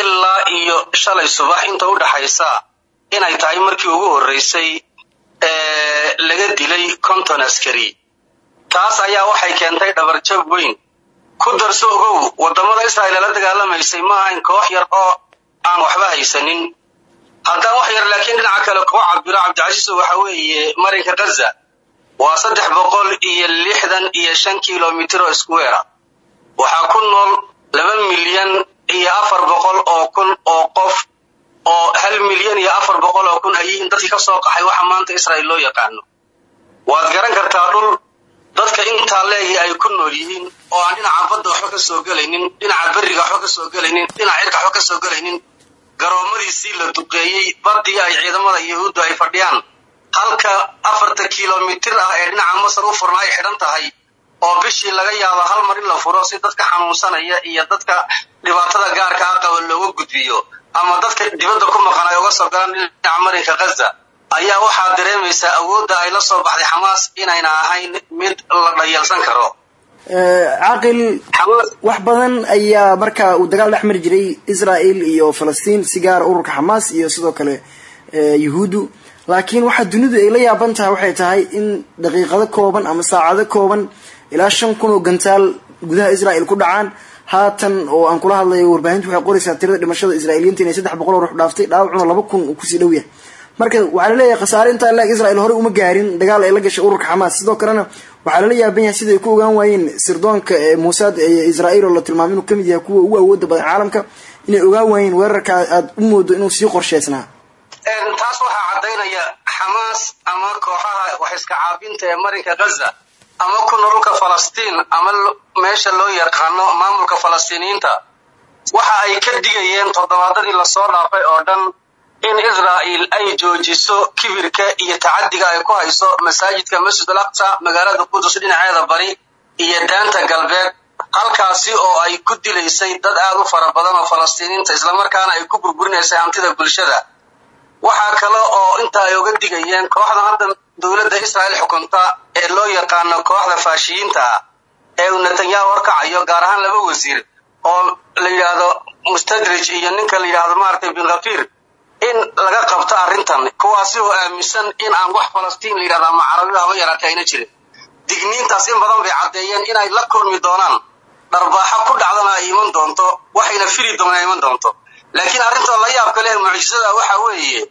ilaa iyo shalay subax inta u dhaxaysa inay tahay markii ugu horreysay ee laga dilay konton askari. Taas ayaa waxay keentay dhabarjab weyn ku darso ogow. Waddamada israa'iil la dagaalamaysay ma ahayn koox yar oo aan waxba haysanin. Haddaan wax yar laakiin dhinaca kale kuga cabiro cabdicasiis waxa weeye marinka ghaza waa saddex boqol iyo lixdan iyo shan kilomitir oo square waxaa ku nool laba milyan iyo afar boqol oo kun oo qof oo hal milyan iyo afar boqol oo kun. Ay dadkii ka soo qaxay waxa maanta israa'iil loo yaqaano. Waad garan kartaa dhul dadka intaa leegi ay ku nool yihiin oo aan dhinaca badda waxba ka soo gelaynin dhinaca berriga waxba ka soo gelaynin dhinaca cirka waxba ka soo gelaynin garoomadiisii la duqeeyey badii ay ciidamada yuhuuddu ay fadhiyaan. Halka afarta kilomitir ah ee dhinaca masar u furna ay xidhan tahay oo bishii laga yaabo hal mar in la furo si dadka xanuunsanaya iyo dadka dhibaatada gaarka ah qaba looga gudbiyo ama dadka dibadda ku maqan ay uga soo galaan dhinaca marinka ghaza ayaa waxaa dareemaysaa awoodda ay la soo baxday xamaas inayna ahayn mid la dhayalsan karo. Caaqil wax badan ayaa marka uu dagaal dhex mari jiray israel iyo falastiin si gaara ururka xamaas iyo sidoo kale yuhuuddu. Laakiin waxaa dunidu ay la yaaban tahay waxay tahay in daqiiqado kooban ama saacado kooban ilaa shan kun oo gantaal gudaha israel ku dhacaan. Haatan oo aan kula hadlayo warbaahintu waxay qoraysaa tirada dhimashada israailiyiinta inay saddex boqol oo ruux dhaaftay dhaawacuna laba kun uu ku sii dhow yahay marka waxaa la leeyahay khasaare intaa laeg israel horey uma gaarin dagaal ay la gashay ururka xamaas. Sidoo kalena waxaa lala yaaban yahay siday ku ogaan waayeen sirdoonka muusaad ee israel oo la tilmaamay inuu ka mid yahay kuwa ugu awooda badan caalamka inay ogaan waayeen weerarka aada u moodo inuu sii qorsheysnaa. Taas waxaa caddaynaya xamaas ama kooxaha wax iska caabinta ee marinka ghaza ama ku nololka falastiin ama meesha loo yaqaano maamulka falastiiniyiinta waxa ay ka digayeen toddobaadadii la soo dhaafay oo dhan in israa'iil ay joojiso kibirka iyo tacadiga ay ku hayso masaajidka masjid al aqsa magaalada qudus dhinaceeda bari iyo daanta galbeed. Halkaasi oo ay ku dilaysay dad aad u fara badan oo falastiiniinta islamarkaana ay ku burburinaysay hantida bulshada. Waxaa kale oo inta ay uga digayeen kooxda hadda dowladda israa'iil xukunta ee loo yaqaano kooxda faashiyiinta ah ee uu netanyahu horkacayo gaar ahaan laba wasiir oo la yidhaahdo mustadrij iyo ninka la yidhaahdo maaragtay bin khafiir in laga qabto arrintan kuwaasi oo aaminsan in aan wax falastiin la yidhahda ama carabiga haba yaraatay ayna jirin. Digniintaas in badan bay caddeeyeen inay la kulmi doonaan. Dharbaaxo ku dhacdana ay iman doonto waxayna fili doonaan iman doonto. Laakiin arrinta la yaabka leh mucjisada waxa weeye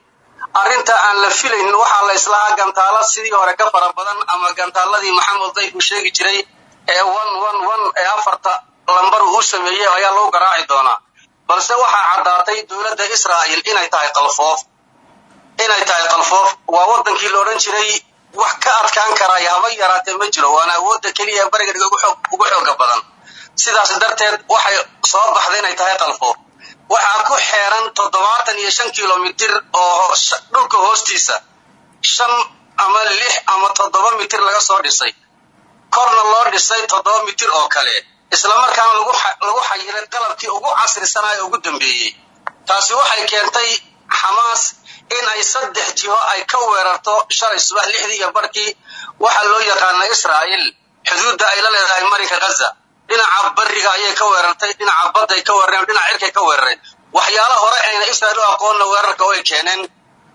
arrinta aan la filaynin waxaa la islahaa gantaalo sidii hore ka fara badan ama gantaaladii maxamed dayf uu sheegi jiray ee one one one ee afarta lambar uu u sameeyey ayaa lagu garaaci doonaa balse waxaa caddaatay dowladda israa'iil inay tahay qalfoof. Inay tahay qalfoof waa waddankii la odhan jiray wax ka adkaan karaya haba yaraatee ma jiro waana awoodda keliya ee bariga ugu xooga badan. Sidaas darteed waxay soo baxday inay tahay qalfoof. Waxaa ku xeeran toddobaatan iyo shan kilomitir oo dhulka hoostiisa shan ama lix ama toddoba mitir laga soo dhisay. Korna loo dhisay toddoba mitir oo kale islamarkaana lagu xayiray qalabkii ugu casrisanaa ee ugu dambeeyey. Taasi waxay keentay xamaas in ay saddex jiho ay ka weerarto shalay subax lixdii barkii waxaa loo yaqaana israa'iil. Xuduudda ay la leedahay marinka ghaza dhinaca bariga ayay ka weerartay dhinaca badday ka weerareen dhinaca cirkay ka weerareen. Waxyaala hore ayna israa'iil u aqoonna weerarka way keeneen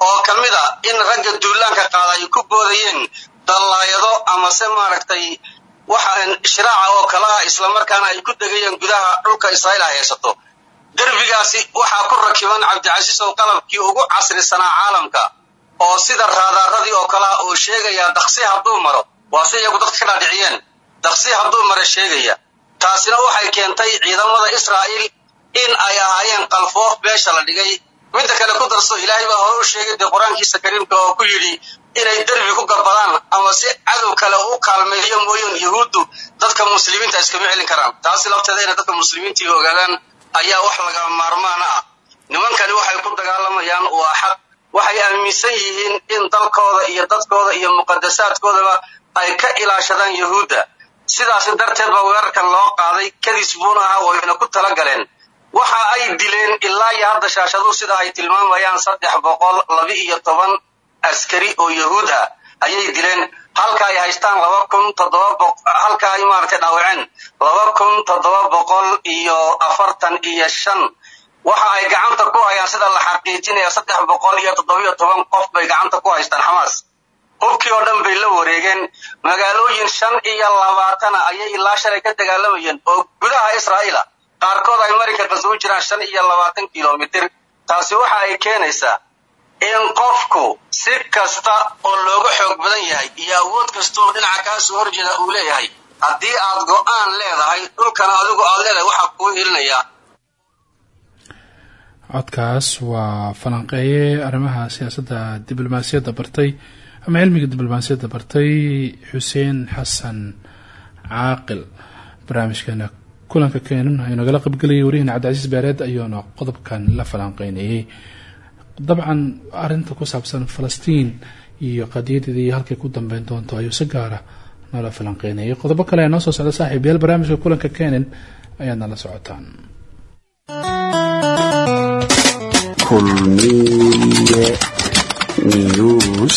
oo ka mid a in ragga duulaanka qaada ay ku boodayeen dallaayado amase maaragtay waxaan shiraaca oo kale ah islamarkaana ay ku degayeen gudaha dhulka israa'iil ay haysato. Derbigaasi waxaa ku rakiban cabdicasiis oo qalabkii ugu casrisanaa caalamka oo sida raadaaradii oo kale ah oo sheegaya daqsi hadduu maro waa si iyagu dadka ka dhaadhiciyeen. Daqsi hadduu maro sheegaya. Taasina waxay keentay ciidamada israa'iil in ay ahaayeen qalfoof beesha la dhigay. Midda kale ku darso ilaahay baa hore u sheegay dee qur'aankiisa kariimka oo ku yidhi inay derbi ku gabadaan ama si cadow kale u kaalmeeyo mooyeen yahuuddu dadka muslimiinta iskama celin karaan. Taasi lafteeda inay dadka muslimiintii ogaadaan ayaa wax laga maarmaan ah. Nimankani waxay ku dagaalamayaan waa xaq. Waxay aaminsan yihiin in dalkooda iyo dadkooda iyo muqadasaadkoodaba ay ka ilaashadaan yahuudda. Sidaasi darteed baa weerarkan loo qaaday kadis buuna ahaa wayna ku tala galeen. Waxa ay dileen ilaa iyo hadda shaashadu sida ay tilmaamayaan saddex boqol laba iyo toban askari oo yahuud ah ayay dileen. Halka ay haystaan laba kun toddoba halka ay maaragtay dhaawaceen. Laba kun toddoba boqol iyo afartan iyo shan. Waxa ay gacanta ku hayaan sida la xaqiijinaya saddex boqol iyo toddobiyo toban qof bay gacanta ku haystaan xamaas. Hubkii oo dhan bay la wareegeen. Magaalooyin shan iyo labaatana ayay ilaa shalay ka dagaalamayeen oo gudaha israa'iila qaarkood ay marinka qasbo jiraan shan iyo labaatan kilomitir. Taasi waxa ay keenaysaa in qofku si kasta oo looga xoog badan yahay iyo awood kasta oo dhinaca kaa soo horjeeda uu leeyahay haddii aad go'aan leedahay dhulkana adigu aad leedahay waxaa kuu helinayaa codkaas waa falanqeeye arrimaha siyaasadda diblomaasiyadda bartay ama cilmiga diblomaasiyadda bartay xuseen xasan caaqil. Barnaamijkeena kulanka keenan ayuu nagala qaybgelayay wariyahena cabdicasiis baareed ayuuna qodobkan la falanqeynayay dabcan arinta ku saabsan falastiin iyo qadiyadeeda iyo halkay ku dambeyn doonto ayuu si gaara noola falanqeynayay qodobo kale ee noo soo socda saaxiib yaal barnaamijka kulanka kenen ayaad nala socotaan. Kulmiye news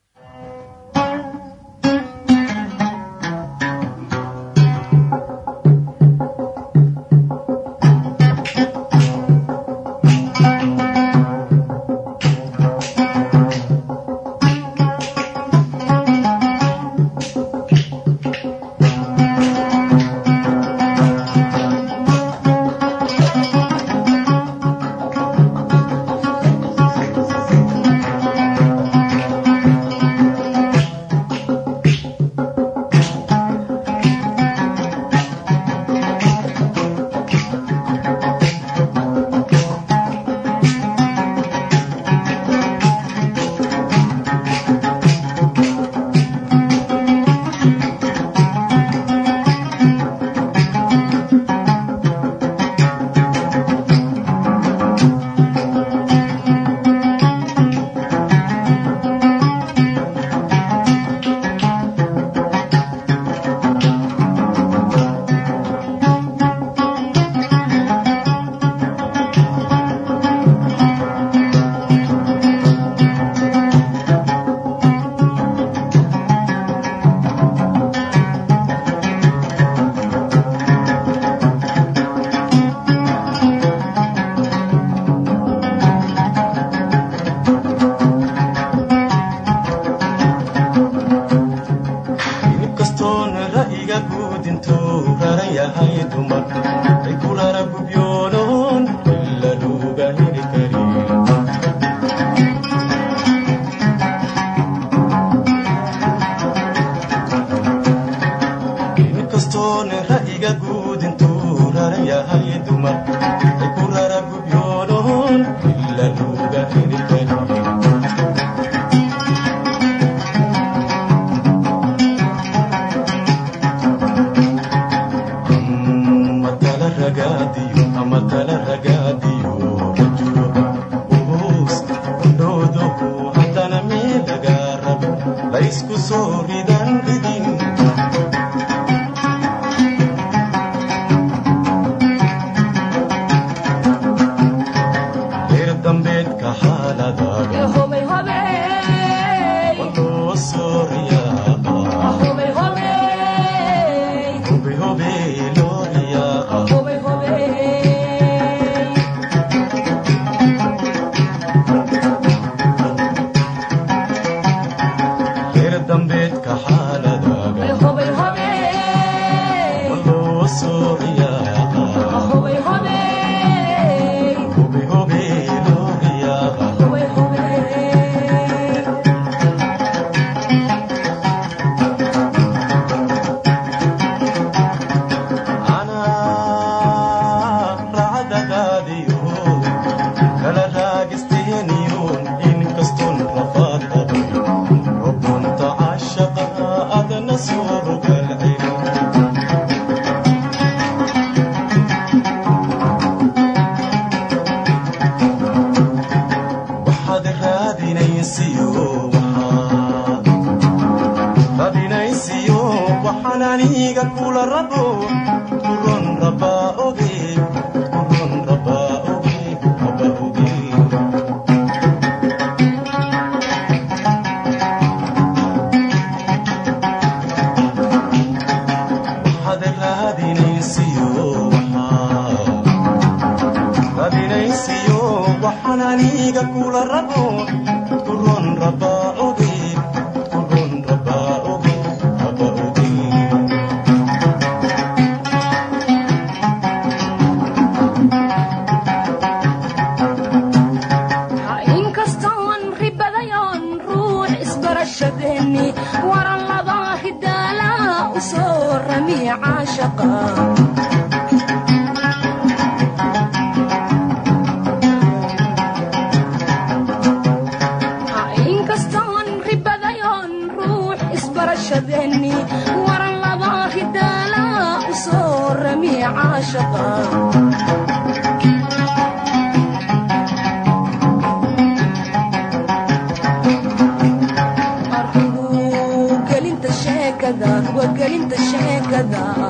sheekada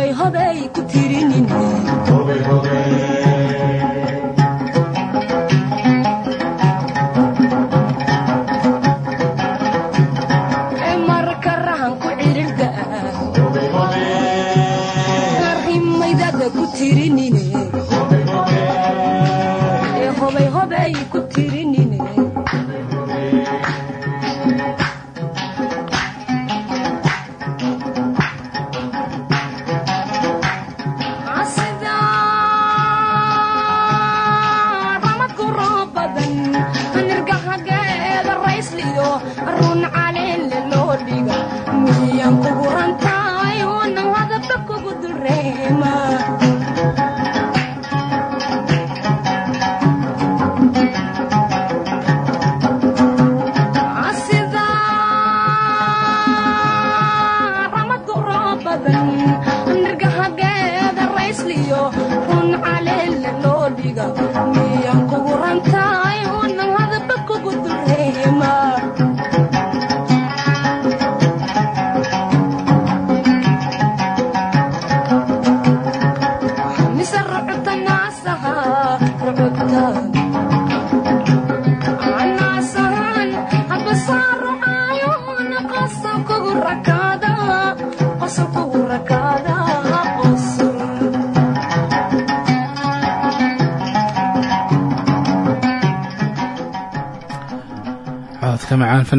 ee hobay hobay ku tirinini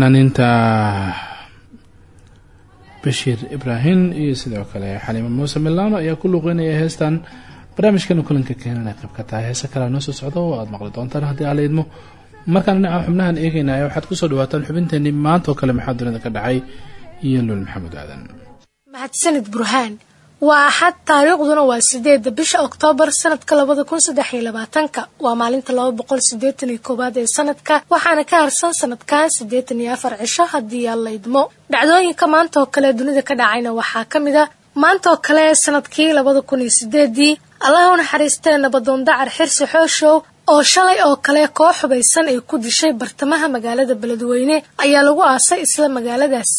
fanaaniinta bashiir ibraahim iyo sidoo kale xaliimo muuse milaano ayaa ku luuqeynaya heestan. Barnaamijkana kulanka keenana qayb ka tahay. Heese kalea noo soo socda oo aad maqli doontaan haddii ala idmo. Markaan dhinaca xubnahan eegeynaya waxaad ku soo dhawaataan xubinteenii maantaoo kale maxaa dunida ka dhacay? Iyo lul maxamuud aadan. Mahadsanid burhaan waa axad taariikhduna waa sideeda bisha oktoobar sanadka labada kun saddex iyo labaatanka. Waa maalinta laba boqol sideetan iyo koowaad ee sanadka waxaana ka harsan sanadkan siddeetan iyo afar cisho haddii aan la idmo. Dhacdooyinka maanta oo kale dunida ka dhacayna waxaa ka mid a maanta oo kale sannadkii labada kun iyo sideedii allaha u nabadoon dacar xirsi xooshow oo shalay oo kale koox hubaysan ay ku dishay bartamaha magaalada beledweyne ayaa lagu aasay isla magaaladaas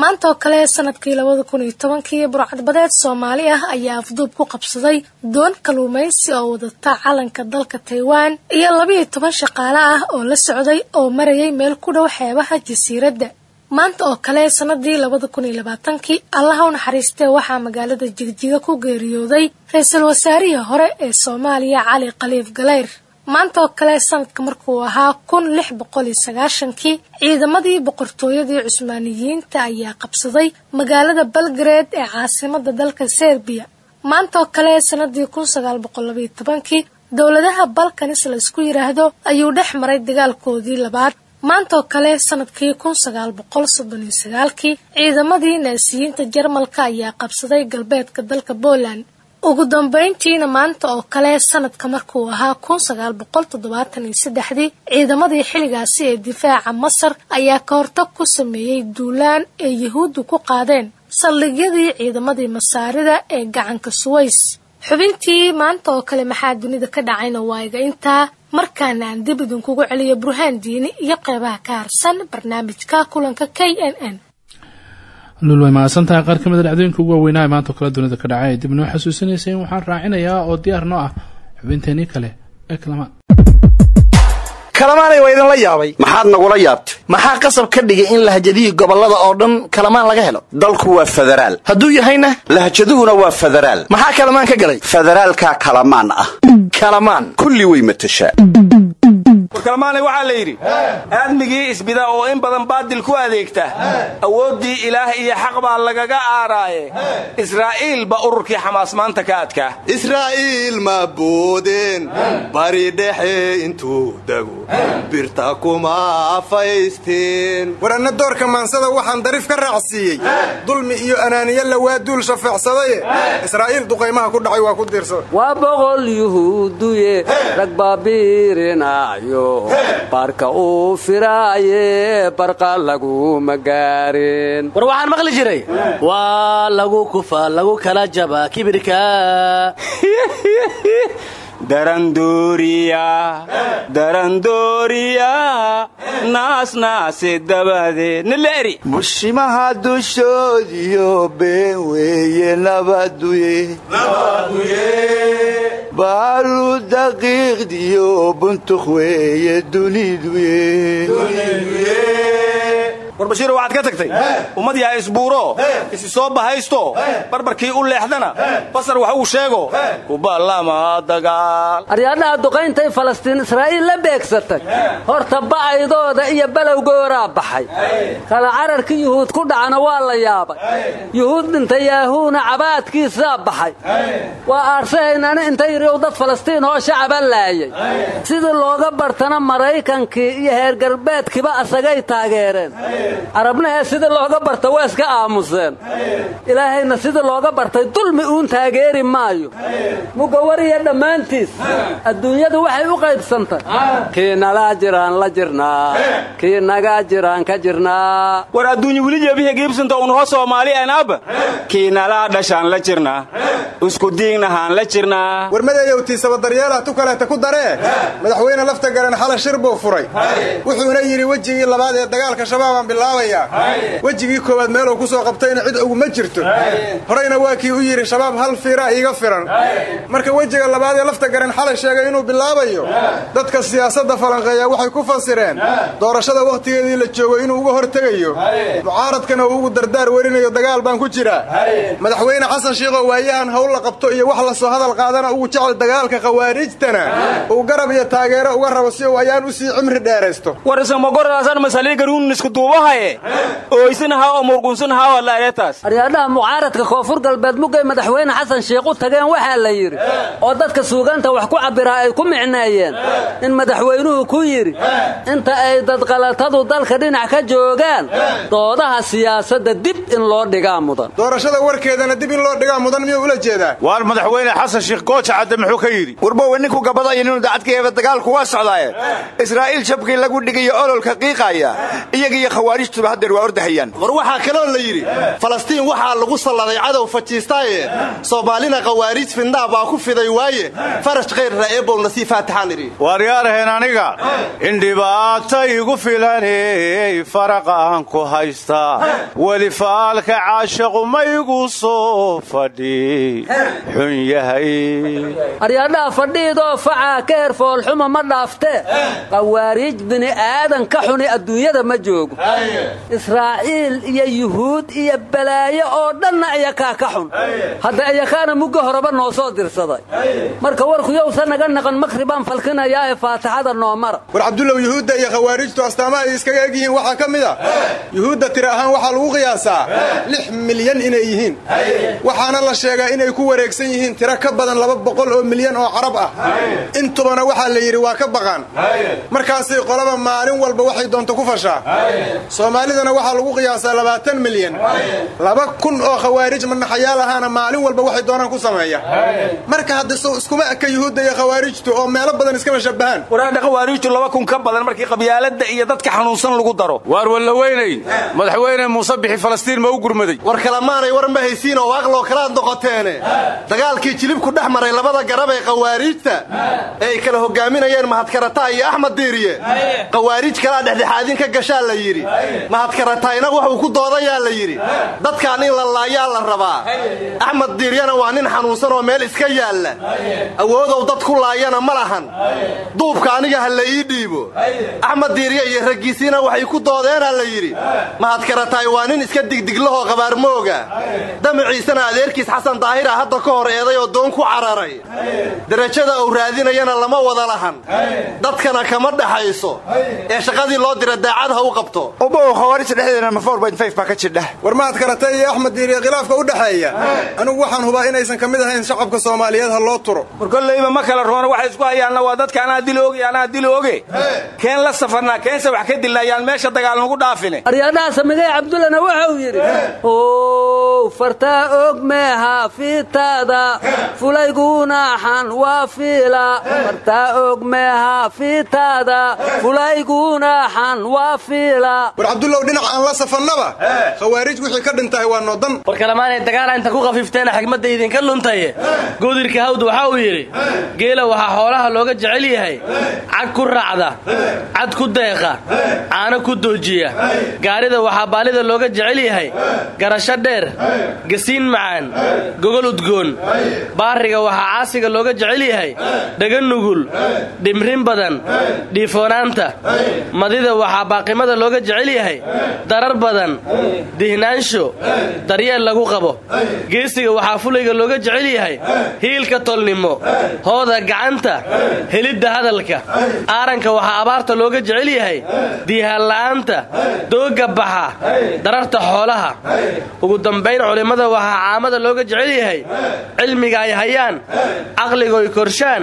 maanta oo kale sannadkii labada kun iyo tobankii burcadbadeed soomaali ah ayaa afduub ku qabsaday doon kaluumaysi oo wadata calanka dalka taiwan iyo labiiyo toban shaqaale ah oo la socday oo marayay meel ku dhow xeebaha jasiiradda. Maanta oo kale sanadii labada kun iyo labaatankii allaha u naxariistee waxaa magaalada jigjiga ku geeriyooday ra'iisul wasaarihii hore ee soomaaliya cali khaliif galeyr maanta kale sanadka markuu ahaa kun lix boqol sagaashankii ciidamadii boqortooyadii cusmaaniyiinta ayaa qabsaday magaalada belgared ee caasimada dalka serbiya maanta kale sanadii kun sagaal boqol labaiyo tobankii dowladaha balkanis la isku yidhaahdo ayuu dhex maray dagaalkoodii labaad. Maanta kale sannadkii kun sagaal boqol soddon iyo sagaalkii ciidamadii naasiyiinta jarmalka ayaa qabsaday galbeedka dalka poland ugu dambeyntiina maanta oo kale sanadka markuu ahaa kun sagaal boqol toddobaatan iyo saddexdii ciidamadii xilligaasi ee difaaca masar ayaa ka hortag ku sameeyey duulaan ee yuhuuddu ku qaadeen saldhigyadii ciidamadii masaarida ee gacanka suways xubintii maanta oo kale maxaa dunida ka dhacayna waa iga intaa? Markaana aan dib idinkugu celiyo burhaan diini iyo qeybaha ka harsan barnaamijka kulanka k n n lul way mahadsan tahay qaar ka mid a dhacdooyinka ugu waaweynaa ee maanta kale dunida ka dhacay. Dib noo xasuusinaysa in waxaan raacinayaa oo diyaar noo ah xubinteenii kale ee kalamaan kalamaanay waa idinla yaabay. Maxaad nagula yaabtay? Maxaa qasab ka dhigay in lahjadihii gobollada oo dhan kalamaan laga helo? Dalku waa federaal. Hadduu yahayna? Lahjaduhuna waa federaal. Maxaa kalamaan ka galay? Federaalkaa kalamaan ah. Kalamaan. Kulli way matashaa warkalmaanay waxaa la yidhi aadmigii isbida oo in badan baadil ku adeegta. Awooddii ilaah iyo xaq baa lagaga aaraaye. Israa'iil baa ururkii xamaas maanta ka adkaa. Israa'iil ma boodeen. Bari dhexe intuu dago birta kuma afaysteen war anna doorka maansada waxaan dariif ka raacsiiyey. Dulmi iyo anaaniye la waa duul shafeecsadaye israa'iil duqaymaha ku dhacay waa ku diirsaday waa boqol yuhuuduye rag baabiirinaayo. Barka uu firaaye barqa laguma gaarin war waxaan maqli jiray? Waa lagu kufa lagu kala jaba kibirka darandooriya darandooriya naasnaase dabadeed nileeri. Bushimaha dushoodiyo been weeye nabaduye baalu daqiiqdiyo buntuk weeye duniduye war bashiiro waxaad ka tagtay? Ummad yaha isbuuro isi soo bahaysto. Barbarkii u leexdana. Basar wax uu sheego. Kuballama dagaal. Aryaadhaha duqayntay falastiin israa'iil la beegsatay. Horta ba'aydooda iyo balowgooraa baxay. Kala cararkii yuhuud ku dhacana waa la yaabay. Yuhuud dhintay yaahuuna cabaadkiisaa baxay. Waa aarsahaynani inta yidhi dad falastiin oo shacaba laayay. Sidii looga bartana maraykankii iyo heer galbeedkiiba asagay taageereen carabnahee sidii looga barta waa iska aamuseen. Ilaahayna sidii looga bartay dulmi uun taageeri maayo. Mugawariya dhammaantiis adduunyadu waxay u qaybsantay kii nala jiraan la jirnaa kii naga jiraan ka jirnaa. War adduunya weli jeebihi giibsanta unaho soomaali anaaba kii nala dhashaan la jirnaa isku diignahaan la jirnaa. Warmadeeyow tiisaba daryeelah tu kaleeta ku daree. Madaxweyne lafta garan xala shir buu furay. Wuxuuna yidhi wejigii labaad ee dagaalka shabaabaan bilaabayaa wejigii koowaad meeluu ku soo qabtayna cid oguma jirto. Horeyna waa kii u yidhi shabaab hal fiira iiga firan. Marka wejiga labaad ee lafta garan xalay sheegay inuu bilaabayo. Dadka siyaasadda falanqeeya waxay ku fasireen. Doorashada wakhtigeedii la joogo inuu uga hortegayo. Mucaaradkana uu ugu dardaar werinayo dagaal baan ku jiraa madaxweyne xasan shiikhoo waayahan howl la qabto iyo wax la soo hadal qaadana ugu jecel dagaalka khawaarijtana. Uu garab iyo taageero uga rabo si uu ayaan u sii cimri dheeraysto iskuduubahaye ooysanaha oo murqunsanaha oo laareetaas aryaadhaha mucaaradka koonfur galbeed mugay madaxweyne xasan sheikh u tageen waxaa la yidhi oo dadka suugaanta wax ku cabbiraa ay ku micneeyeen in madaxweynuhu ku yidhi inta ay dadqalatadu dalka dhinac ka joogaan doodaha siyaasadda dib in loo dhigaa mudan. Doorashada warkeedana dib in loo dhigaa mudan miyuu ula jeedaa? Waar madaxweyne xasan sheikh gooja cadde muxuu ka yidhi warbowe ninku gabadaya inuu dacadkaeeba dagaalku waa socdaaye. Israa'iil jabkii lagu dhigayo ololka qiiqaya iyagiiyo khawaarijtuba haddeer waa ordahayaan. War waxaa kaloo la yidhi falastiin waxaa lagu salladay cadow fajiistaaye soomaalina khawaarij findhaa baa ku fiday waaye farash khayrra eebowna sii faataxaan idhi. Waaryaaraheen aniga in dhibaata igu filaney faraqaan ku haystaa weli faalka caashaqu maygu soo fadhi xun yahay. Aryaadhaha fadhiidoo facaa ka her foolxuma ma dhaaftee khawaariij bini'aadan ka xuni adduunyada ma joogo israa'iil iyo yuhuud iyo balaayo oo dhanna iyakaa ka xun. Hadda iyakaana mugga horeba noo soo dirsaday. Marka warku yowsa naga naqan makribaan falkinayaa ee faataxada noo mara war cabdullow yuhuudda iyo khawaarijtu astaamaha ay iskaga eg yihiin waxaa ka mid a yuhuudda tiri ahaan waxaa lagu qiyaasaa lix milyan inay yihiin. Waxaana la sheegaa inay ku wareegsan yihiin tiro ka badan laba boqol oo milyan oo carab ah. Intubana waxaa la yidhi waa ka baqaan. Markaasay qolaba maalin walba waxay doonto ku fashaa soomaalidana waxaa lagu qiyaasaa labaatan milyan. Laba kun oo khawaarij manaxayaal ahaana maalin walba waxay doonaan ku sameeya. Marka hadda sow iskuma eka yuhuudda iyo khawaarijtu oo meelo badan iskama shabahaan waraadha khawaariijtu laba kun ka badan markii qabyaaladda iyo dadka xanuunsan lagu daro. Waar walla weynay madaxweyne muuse bixi falastiin ma u gurmaday. War kalamaanay war ma haysiin oo waaqloo kalaad noqoteene. Dagaalkii jilibku dhex maray labada garab ee khawaariijta ee ay kala hogaaminayeen mahadkarataa iyo axmed diiriye. Khawaariij kalaa dhexdhexaadin ka gashaa la yidhi mahadkaratayna wuxuu ku doodayaa la yidhi. Dadkaan in la laayaa la rabaa. Axmed diiryana waa nin xanuunsan oo meel iska yaalla. Awoodow dad ku laayana ma lahan. Duubka aniga ha la ii dhiibo. Axmed diirye iyo raggiisiina waxay ku doodeenaa la yidhi. Mahadkaratay waa nin iska digdiglahoo qabaarmooga damaciisana adeerkiis xasan daahira hadda ka hor eeday oo doon ku cararay. Derajada uu raadinayana lama wada lahan. Dadkana kama dhaxayso ee shaqadii loo dira daacad ha u qabto ubow khawaarijta dhexdeedana ma baa ka jidha. War mahad karatay iyo axmed diiriye khilaafka u dhexeeya. Anigu waxaan hubaa inaysan ka mid ahayn shacabka soomaaliyeed ha loo turo. War kollayba ma kala roona waxay isku hayaanna waa dadka anaa dili oge anaa dili oge keen la safarnaa keense wax ka dilna ayaan meesha dagaal nagu dhaafine. Aryadhaha samigay cabdullana wuxuu yidhi ow fartaa og meeha fiitaada fulayguunaxan waa fiila. Fartaa og meeha fiitaada fulayguunaxan waa fiila war cabdullow dhinac aan la safannaba. Khawaarij wixii ka dhintahay waa noodan. War kalamaanay dagaala inta ku khafiifteena xigmadda idinka luntaye. Goodirka hawd waxa uu yidhi geela waxaa xoolaha looga jecel yahay. Cag ku raacda cad ku deeqa caano ku doojiya. Gaarida waxaa baalida looga jecel yahay. Garasho dheer gasiin macaan gogol udgoon. Baariga waxaa caasiga looga jecel yahay. Dhaga nugul dhimrin badan dhiifoonaanta. Madida waxaa baaqimada looga jecel yahay darar badan. Dihnaansho daryeel lagu qabo. Geesiga waxaa fulayga looga jecel yahay. Hiilka tolnimo. Hooda gacanta. Helidda hadalka. Aaranka waxaa abaarta looga jecel yahay. Diihaanla'aanta doogga baxa. Dararta xoolaha. Ugu dambayn culimmada waxaa caamada looga jecel yahay. Cilmiga ay hayaan. Caqligoy korshaan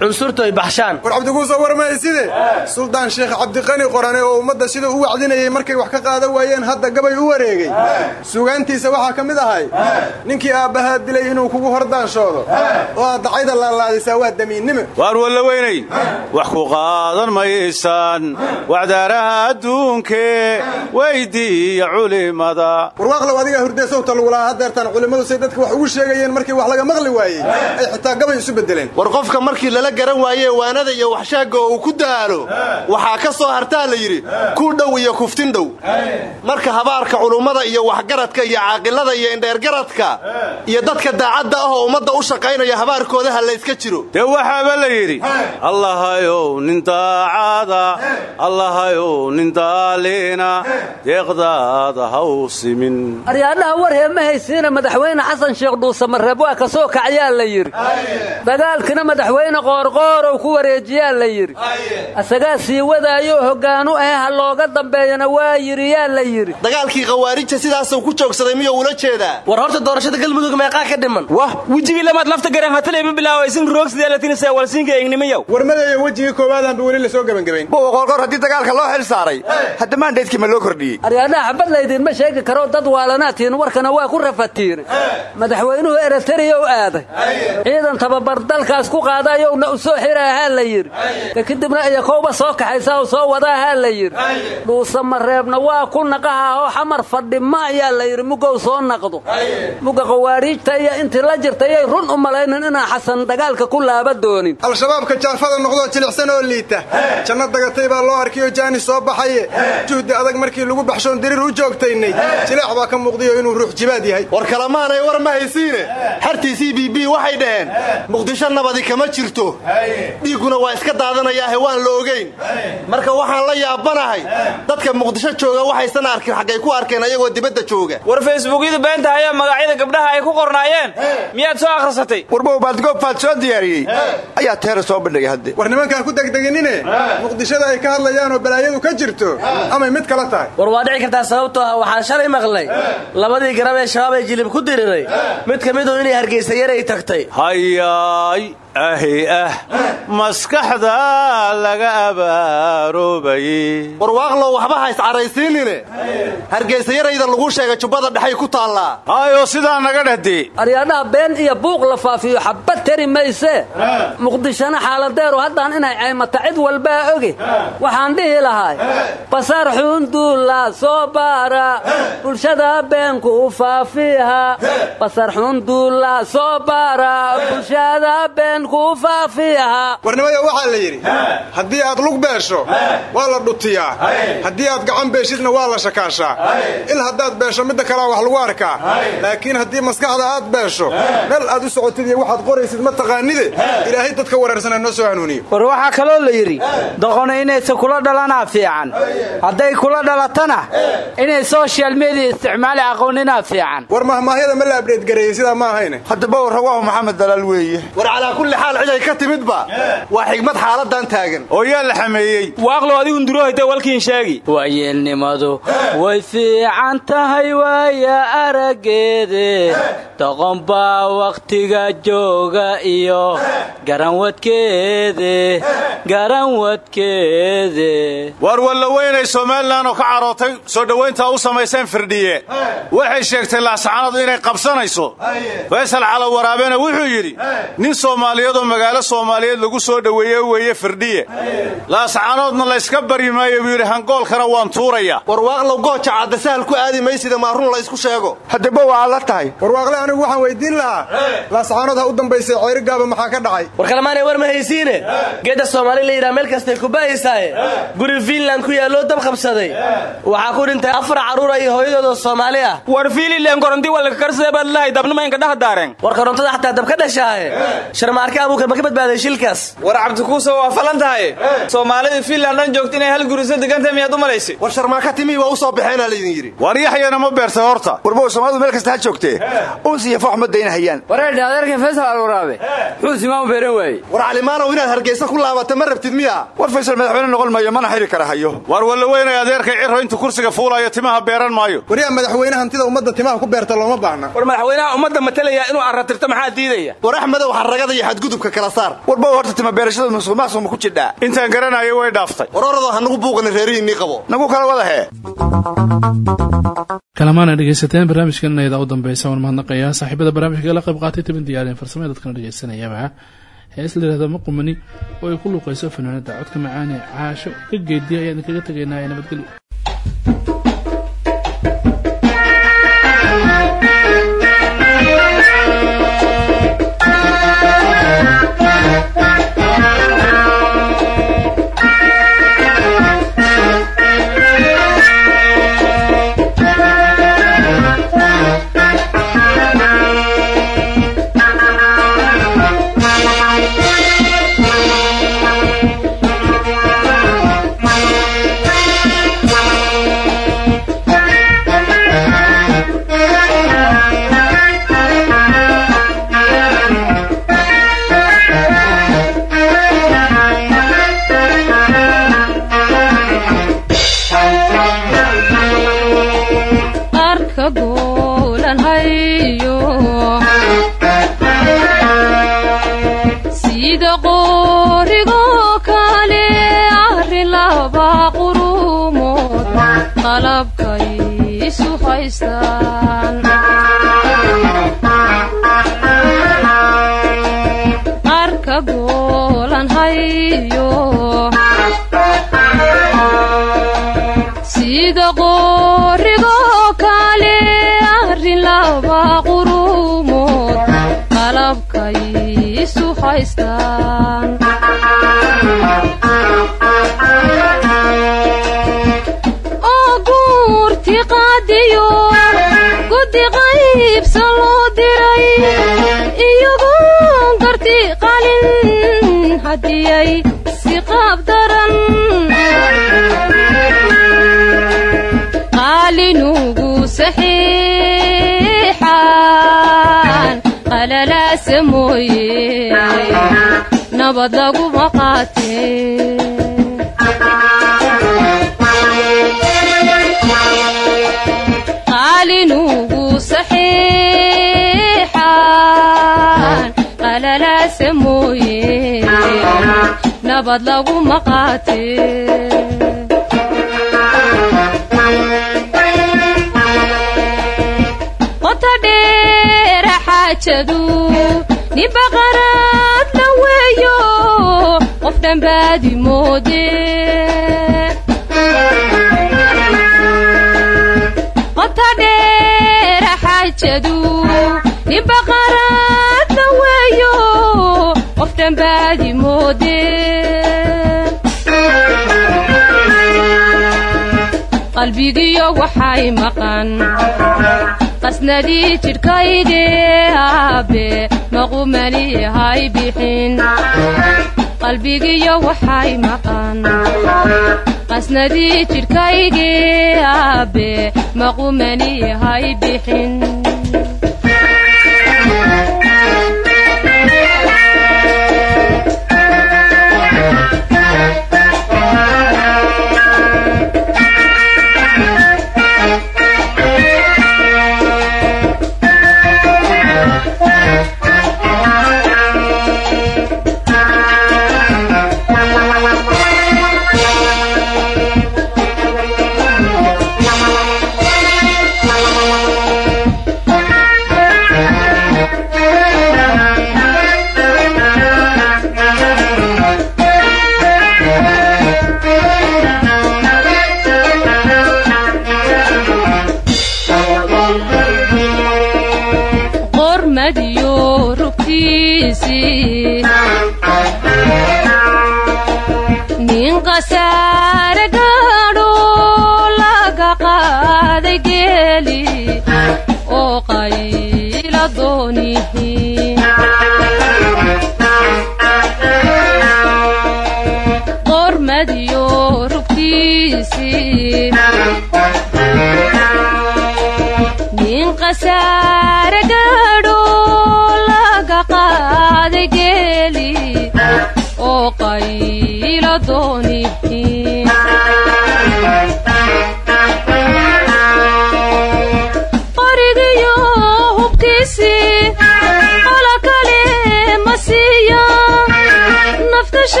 cunsurtoy baxshaan war cabdiguuso warmahayside suldaan sheekh cabdiqani qorane oo ummadda sida u wacdinayay markay wax ka qaadan waayeen hadda gabay u wareegay. Sugaantiisa waxaa ka mid ahay ninkii aabbahaa dilay inuu kugu hordaanshooodo oo aad dacayda laalaadisaa waa damiinnime waar walla weynay wax ku qaadan maysaan wacdaaraha adduunkee weydiiya culimada. Warwaaqlow adigaa hurdeesowta lagulahaa hadeertaan culimmadu say dadka wax ugu sheegayeen markii wax laga maqli waayey ay xitaa gabay isu beddeleen. War qofka markii lala garan waayee waanada iyo waxshaagga oo uu ku daalo waxaa ka soo hartaa la yidhi ku dhow iyo kuftin dhow. Marka habaarka culummada iyo waxgaradka iyo caaqilada iyo indheergaradka iyo dadka daacadda ah oo ummadda u shaqaynaya habaarkooda ha layska jiro. Dee waxaaba la yidhi? Allahayow nin daacada. Allahayow nin daaliina. Deeqdaada ha u simin. Aryaadhaha war hee ma haysiina madaxweyne xasan sheekh dhuusamareeb waa ka soo kacyaa la yidhi. Dagaalkina madaxweyne qoorqoorow ku wareejiyaa la yidhi. Asagaa sii wadaayoo hoggaanu ahe ha looga dambeeyana waa yidhi yaa la yidhi. Dagaalkii khawaarijta sidaasuu ku joogsaday miyuu ula jeedaa? War horta doorashada galmudug meeqaa ka dhiman. Wah! Wejigii lamaad lafta gareen hataleema bilaawa isin roogsideelatinisa walsiinka eegnimiyow warmadeeyo wejigii koowaadaanba weli la soo gebangebayn. Boqorqor haddii dagaalka loo xil saaray hadda maandheedkii ma loo kordhiyey. Aryaadhaha xabad laydinma sheegi karo dad waalanaatiin warkana waa ku rafatiine madaxweynuhu eritariya u aaday. Ciidan tababar dalkaas ku qaadayowna u soo xiraahaa la yidhi. Ka kadibna iyakowba soo kaxaysaa u soo wadaahaa la yidhi dhuusamareebna waa ku naqahaoo xamar fadhi ma ayaa la yidhi mugow soo naqdo. Muga khawaariijta iyo intii la jirtayay run u malaynin inaan xasan dagaalka ku laaba doonin. Al-shabaabka jaafada noqdoo jilicsan oo liita. Janno dagatay baa loo arkayoo jaani soo baxaye. Juhdi adag markii lagu baxshoon diriir u joogtaynay jileec baa ka muuqdayo inuu ruux jibaad yahay. War kalamaanay war ma haysiine. Xartiisii b b waxay dhaheen muqdisho nabadi kama jirto. Dhiigguna waa iska daadanayaahe waan la ogayn marka waxaan la yaabanahay dadka muqdisho jooga waxaysan arkin xaggay ku arkeen ayagoo dibadda jooga. War facebookyadu beenta ayaa magacyada gabdhaha ay ku qornaayeen? Miyaad soo akhrisatay? Warbow baadgoob faad soo diyaariyey. Ayaa teera soo bandhigay hadde war nimankaan ku degdeginine muqdishada ay ka hadlayaanoo balaayadu ka jirto? Amay mid kala tahay? War waa dhici kartaa sababtoo ah waxaan shalay maqlay. Labadii garab ee shabaab ee jilib ku diriray. Mid ka midu inay hargaysa yaray tagtay. Hayaay ahi ah maskaxda laga abaaroobay warwaaqlow waxba ha iscaraysiinine hargeysa yarayda lagu sheegay jubbada dhexay ku taallaa hayo sidaa naga dhehdi aryadhaha been iyo buuq la faafiyo xabad tari mayse. Muqdishona xaaladeeru haddaan inay caymata cid walbaa oge waxaan dhihi lahay basar xunduula soo baara. Bulshada beenku u faafiha basar xunduula soo baara. Bulshada faafiha warnimayo waxaa la yidhi haddii aad lug beesho waa la dhutiyaa. Haddii aad gacan beeshidna waa la shakaashaa il haddaad beesho midda kalea wax lagu arkaa. Laakiin haddii maskaxda aad beesho meel aad u socotid iyo waxaad qoraysid ma taqaanide. Ilaahay dadka wareersana noo soo hanuuniyo. War waxaa kaloo la yidhi doqona inaysa kula dhalanaa fiican. Hadday kula dhalatana inay soshal mediya isticmaali aqooninaa fiican. War mahmaahyada ma la abdheedgareeyey sidaa ma ahayne. Haddaba rawahu maxamed dalaal weeye kulli xaal cid ay ka timidba? Waa xigmad xaaladan taagan. Oo yaa la xameeyey. Waaqlo adigu ndurohayta walkiin sheegi. Waayeelnimadu way fiican tahay waaya araggeede doqon baa wakhtiga jooga iyo garanwadkeede garanwadkeede waar walla weynay somalilan oo ka carootay soo dhowayntaa u samayseen firdhiye. Waxay sheegtay laascaanadu inay qabsanayso. Faysal cala waraabena wuxuu yidhi nin soomaaliyeedoo magaalo soomaaliyeed lagu soo dhoweeye weeye firdhiye. Laascaanoodna layska baryi maayo buu yidhi hangoolkana waan tuuraya. Warwaaqlow gooja cadda sahal ku aadi maysida maarun la ysku sheego. Haddaba waa la tahay. Warwaaqle anigu waxaan weydiin lahaa. Laascaanood ha u dambaysay ceerigaaba maxaa ka dhacay? War kalemaanay war ma haysiine? Geedda soomaali la yidhaha meel kastay ku ba'aysaaye guri fiinland ku yaalloo dab qabsaday waxaa ku dhintay afar carruura iyo hooyadoodoo soomaali ah. War fiililen koronti walka karsee baad lahay dabnimaynka dhah daareen war korontada xataa dab ka dhashaaye sharmaarka abuukar ma ka badbaaday shilkaas? War cabdikuuso waa falan tahay soomaalida fiinland dhan joogta inay hal guriso degantahay miyaad u malaysay? War sharmaaka timii waa u soo baxeenaa laydin yidhi. War yaxyana ma beertay horta. Warbow soomaalidu meel kasta ha joogtee. Uus iyo foox ma daynahayaan. Wareedhe adeerkan faysal alwaraabe xuus imaama beeran waaye war calimaanow inaad hargeysa ku laabata ma rabtid miya? War faysal madaxweyne noqon maayo mana xiri kara hayo. Waar walla weynay adeerkay ciro intuu kursiga fuulayo timaha beeran maayo. Waryaa madaxweyne hantida ummadda timaha ku beerta looma baahna. War madaxweynaha ummadda matalaya inuu arratirto maxaa diidaya? War axmedow xaragada iyo xadgudubka kala saar. Warbow horta tima beerashada musuqmaasuq ma ku jidhaa intaan garanayo way dhaaftay. War oradoo ha nagu buuqanin reerihiinnii qabo. Nagu kala wada hee. Kalamaana dhegaysateen barnaamijkan idaa u dambeysa waan mahadnaqayaa. Saaxiibada barnaamijka la qayb qaatay toban diyaareen farsamada dadkana dhegaysanayaba hees layihahda maqumani oo ay ku luuqayso fanaanada codka macaane caasho ka geediya ayaan idinkaga tegaynaa ee nabadgelyo isu haystaan goolan hayo sida qoorigoo kale arri laba qurumood qalabkay isu guddi qaybsa loo diray iyagoo garti qalin hadiyay si qaab daran. Qaalinugu saxiixaan qalalaasa mooye nabad qaalinugu saxiixaan qalalaasa mooye nabad laguma qaate qota dheera xaajadu ninba qaraad la weeyo qof dhambaadi moode xaajadu ninba qaraad la weeyo qof dhambaadi moode qalbigiyo waxay maqan qasnadii jidhkayge aabe maqumani hay bixin qalbigiyo waxay maqan qasnadii jidhkayge aabe maqumani hay bixin geeli oo qayla doonihi qormadiyo rugtiisii nin qasaare gaadho laga qaaday geeli oo qayla doonihi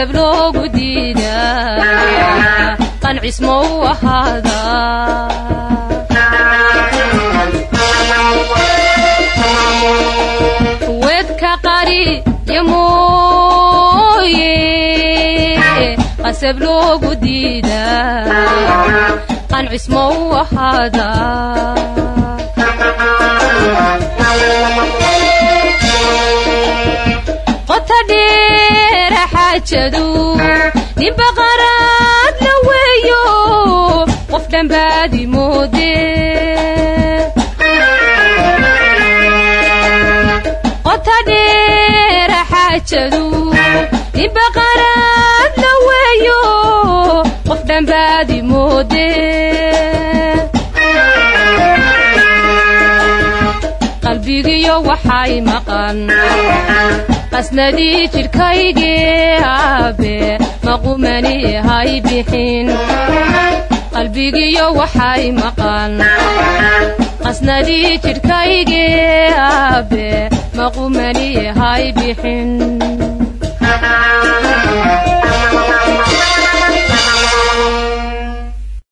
qasab loogu diida qancismo u ahaada wedka qari yo mooye qasab loogu diida qancismo u ahaada xaajadu ninba qaraad la weeyo qof dhambaadi moode qota dheera xaajadu ninba qaraad la weeyo qof dhambaadi moode qalbigiyo waxay maqan qasnadii jidhkayge aabe maqumani hay bixin qalbigiyo waxay maqan qasnadii jidhkayge aabe maqumani hay bixin